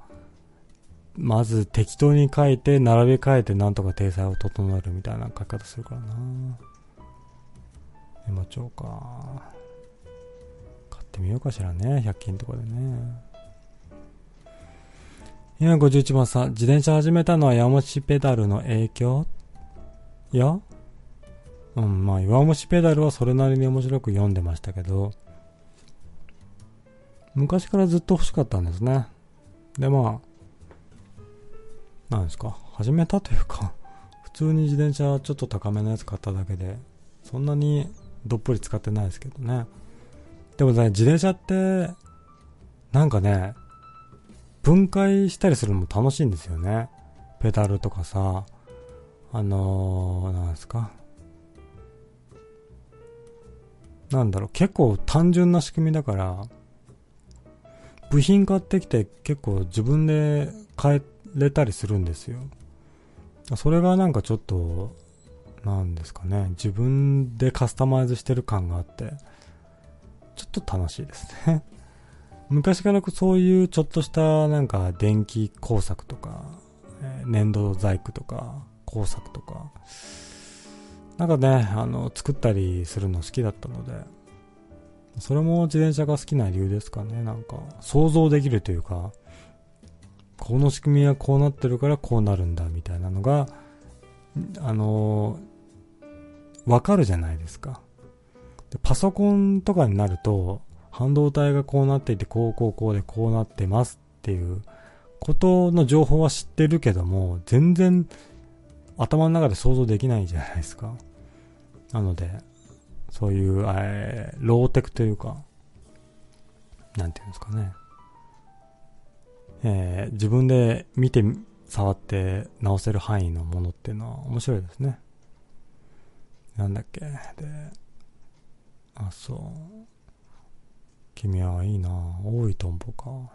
[SPEAKER 1] まず適当に書いて、並べ替えてなんとか体裁を整えるみたいな書き方するからな。メモ帳か。買ってみようかしらね。100均とかでね。今51番さん、自転車始めたのはヤモシペダルの影響？いや？うん、まあ、弱虫ペダルはそれなりに面白く読んでましたけど、昔からずっと欲しかったんですね。で、まあ、なんですか、始めたというか、普通に自転車ちょっと高めのやつ買っただけで、そんなにどっぷり使ってないですけどね。でもね、自転車って、なんかね、分解したりするのも楽しいんですよね。ペダルとかさ、あのー、なんですか？なんだろう、結構単純な仕組みだから、部品買ってきて結構自分で変えれたりするんですよ。それがなんかちょっと、なんですかね、自分でカスタマイズしてる感があって、ちょっと楽しいですね。昔からそういうちょっとしたなんか電気工作とか、粘土細工とか工作とか、なんかね、あの、作ったりするの好きだったので、それも自転車が好きな理由ですかね。なんか、想像できるというか、この仕組みはこうなってるからこうなるんだみたいなのが、あのわかるじゃないですか。でパソコンとかになると、半導体がこうなっていて、こうこうこうでこうなってますっていうことの情報は知ってるけども、全然頭の中で想像できないじゃないですか。なので、そういう、えー、ローテクというか、なんていうんですかね。えー、自分で見て、触って直せる範囲のものっていうのは面白いですね。なんだっけ。で、あ、そう。君はいいな多いトンボか。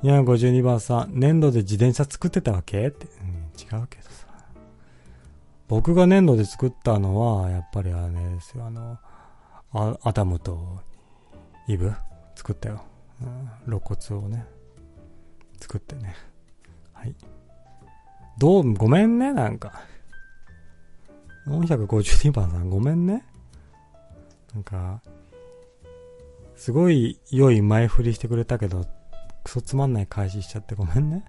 [SPEAKER 1] いや、52番さん、粘土で自転車作ってたわけ？って、うん、違うけどさ。僕が粘土で作ったのは、やっぱりあれですよ、あの、あアダムとイブ作ったよ。うん、肋骨をね、作ってね。はい。どう、ごめんね、なんか。452番さん、ごめんね。なんか、すごい良い前振りしてくれたけど、クソつまんない開始しちゃってごめんね。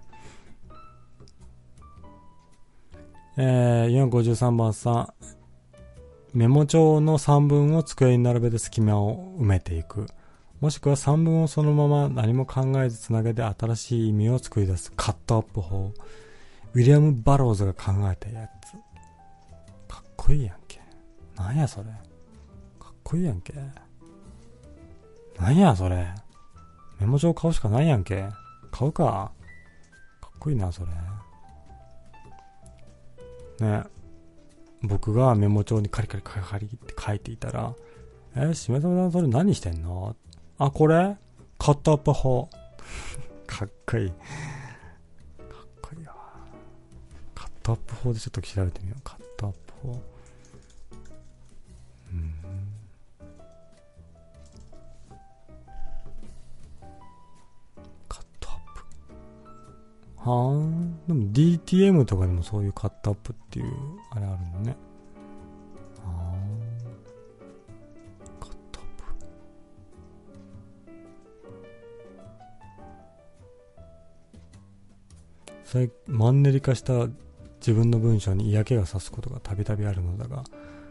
[SPEAKER 1] えー、453番さん。メモ帳の3文を机に並べて隙間を埋めていく。もしくは3文をそのまま何も考えずつなげて新しい意味を作り出すカットアップ法。ウィリアム・バローズが考えたやつ。かっこいいやんけ。なんやそれ。かっこいいやんけ。なんやそれ。メモ帳買うしかないやんけ。買うか。かっこいいな、それ。ね。僕がメモ帳にカリカリカリカリって書いていたら、え、しめさまさんそれ何してんの？あ、これ？カットアップ法。かっこいい。かっこいいわ。カットアップ法でちょっと調べてみよう。カットアップ法。はあ。でも DTM とかでもそういうカットアップっていう、あれあるのね。はあ、カットアップ。最マンネリ化した自分の文章に嫌気がさすことがたびたびあるのだが、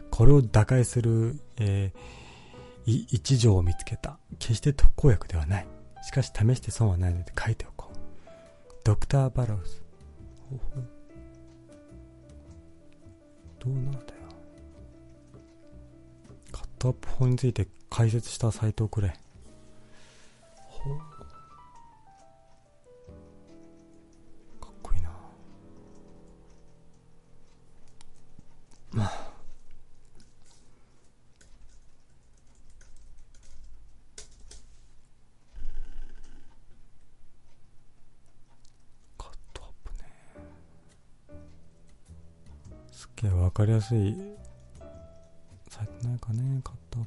[SPEAKER 1] これを打開する、えー、一条を見つけた。決して特効薬ではない。しかし試して損はないので書いておこう。ドクター・バロウス。どうなんだよ。カットアップ法について解説したサイトをくれ。ほう。まあかりやすい。サイトないかねカット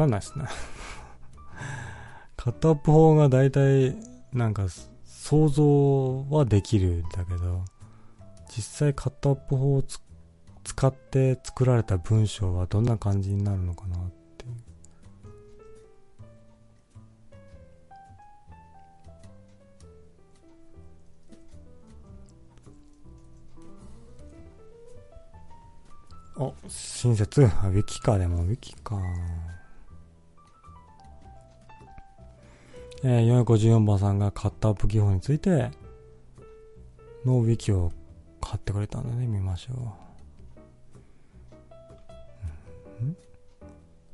[SPEAKER 1] かんないですねカットアップ法が大体、なんか、想像はできるんだけど、実際カットアップ法を使って作られた文章はどんな感じになるのかなっていう。お、親切。あ、ウィキか、でも、ウィキか。えー、454番さんが買ったアップ技法について、のウィキを買ってくれたんでね、見ましょう。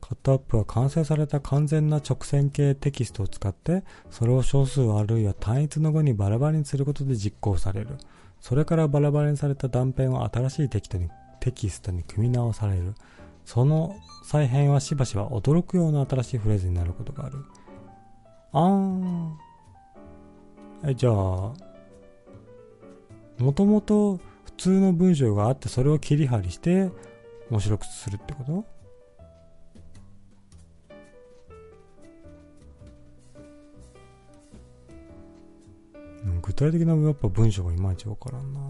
[SPEAKER 1] カットアップは完成された完全な直線形テキストを使って、それを小数あるいは単一の語にバラバラにすることで実行される。それからバラバラにされた断片を新しいテキトにテキストに組み直される。その再編はしばしば驚くような新しいフレーズになることがある。あー。え、じゃあ、もともと普通の文章があってそれを切り張りして面白くするってこと？具体的なやっぱ文章がいまいちわからんな。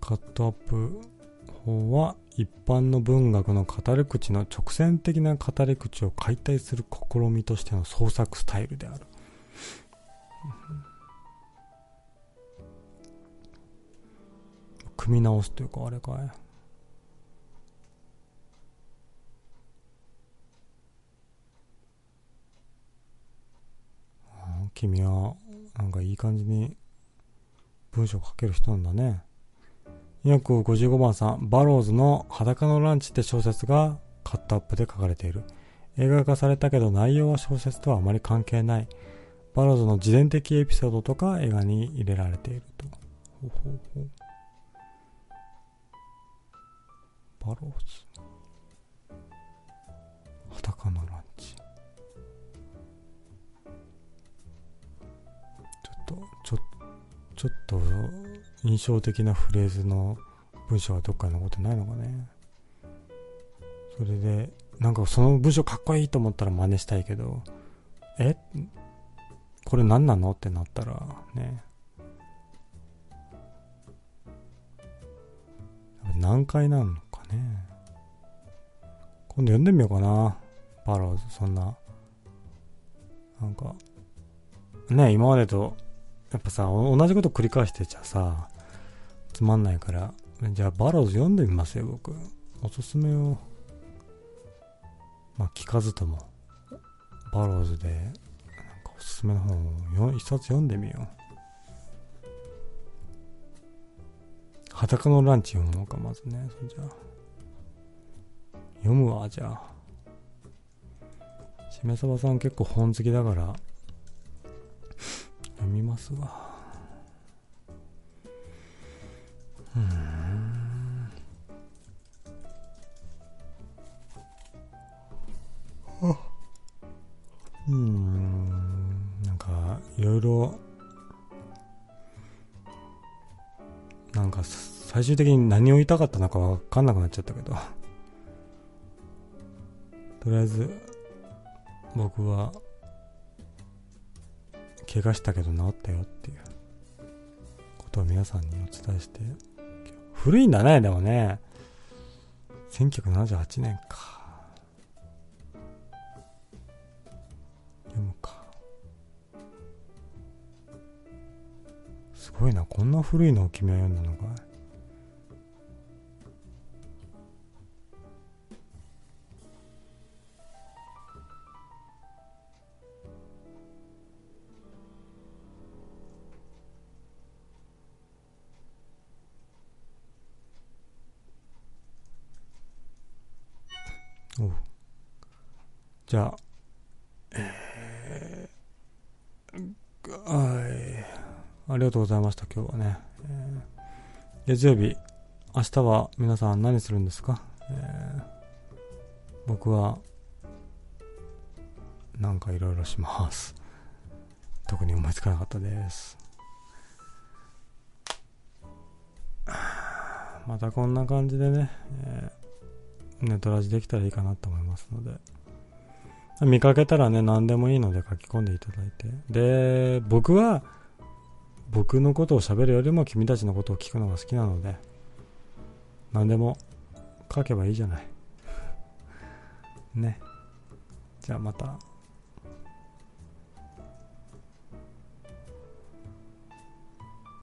[SPEAKER 1] カットアップ。法は一般の文学の語り口の直線的な語り口を解体する試みとしての創作スタイルである。組み直すというか、あれかい。君は、なんかいい感じに文章を書ける人なんだね。455番さん、バローズの裸のランチって小説がカットアップで書かれている。映画化されたけど内容は小説とはあまり関係ない。バローズの自伝的エピソードとか映画に入れられていると。ほほほバローズ。裸のランチ。ちょっと、ちょ、ちょっと、印象的なフレーズの文章はどっかに残ってないのかね。それで、なんかその文章かっこいいと思ったら真似したいけど、え？これ何なの？ってなったらね。何回なのかね。今度読んでみようかな。バローズ、そんな。なんか、ね今までと、やっぱさ、同じこと繰り返してちゃさ、つまんないから、じゃあバローズ読んでみますよ、僕。おすすめを、まあ聞かずとも、バローズで、なんかおすすめの本を一冊読んでみよう。裸のランチ読もうか、まずね。それじゃあ。読むわ、じゃあ。しめさばさん結構本好きだから、読みますわ。うん、なんか、いろいろ、なんか、最終的に何を言いたかったのかわかんなくなっちゃったけど、とりあえず、僕は、怪我したけど治ったよっていうことを皆さんにお伝えして、古いんだね、でもね。1978年か。ごいな、こんな古いのを君は読んだのかい？じゃあ、えー、はい。ありがとうございました、今日はね。えー、月曜日、明日は皆さん何するんですか、えー、僕は、なんかいろいろします。特に思いつかなかったです。またこんな感じでね、えー、ネトラジできたらいいかなと思いますので。見かけたらね、何でもいいので書き込んでいただいて。で、僕は、僕のことを喋るよりも君たちのことを聞くのが好きなので、何でも書けばいいじゃない。ね。じゃあまた。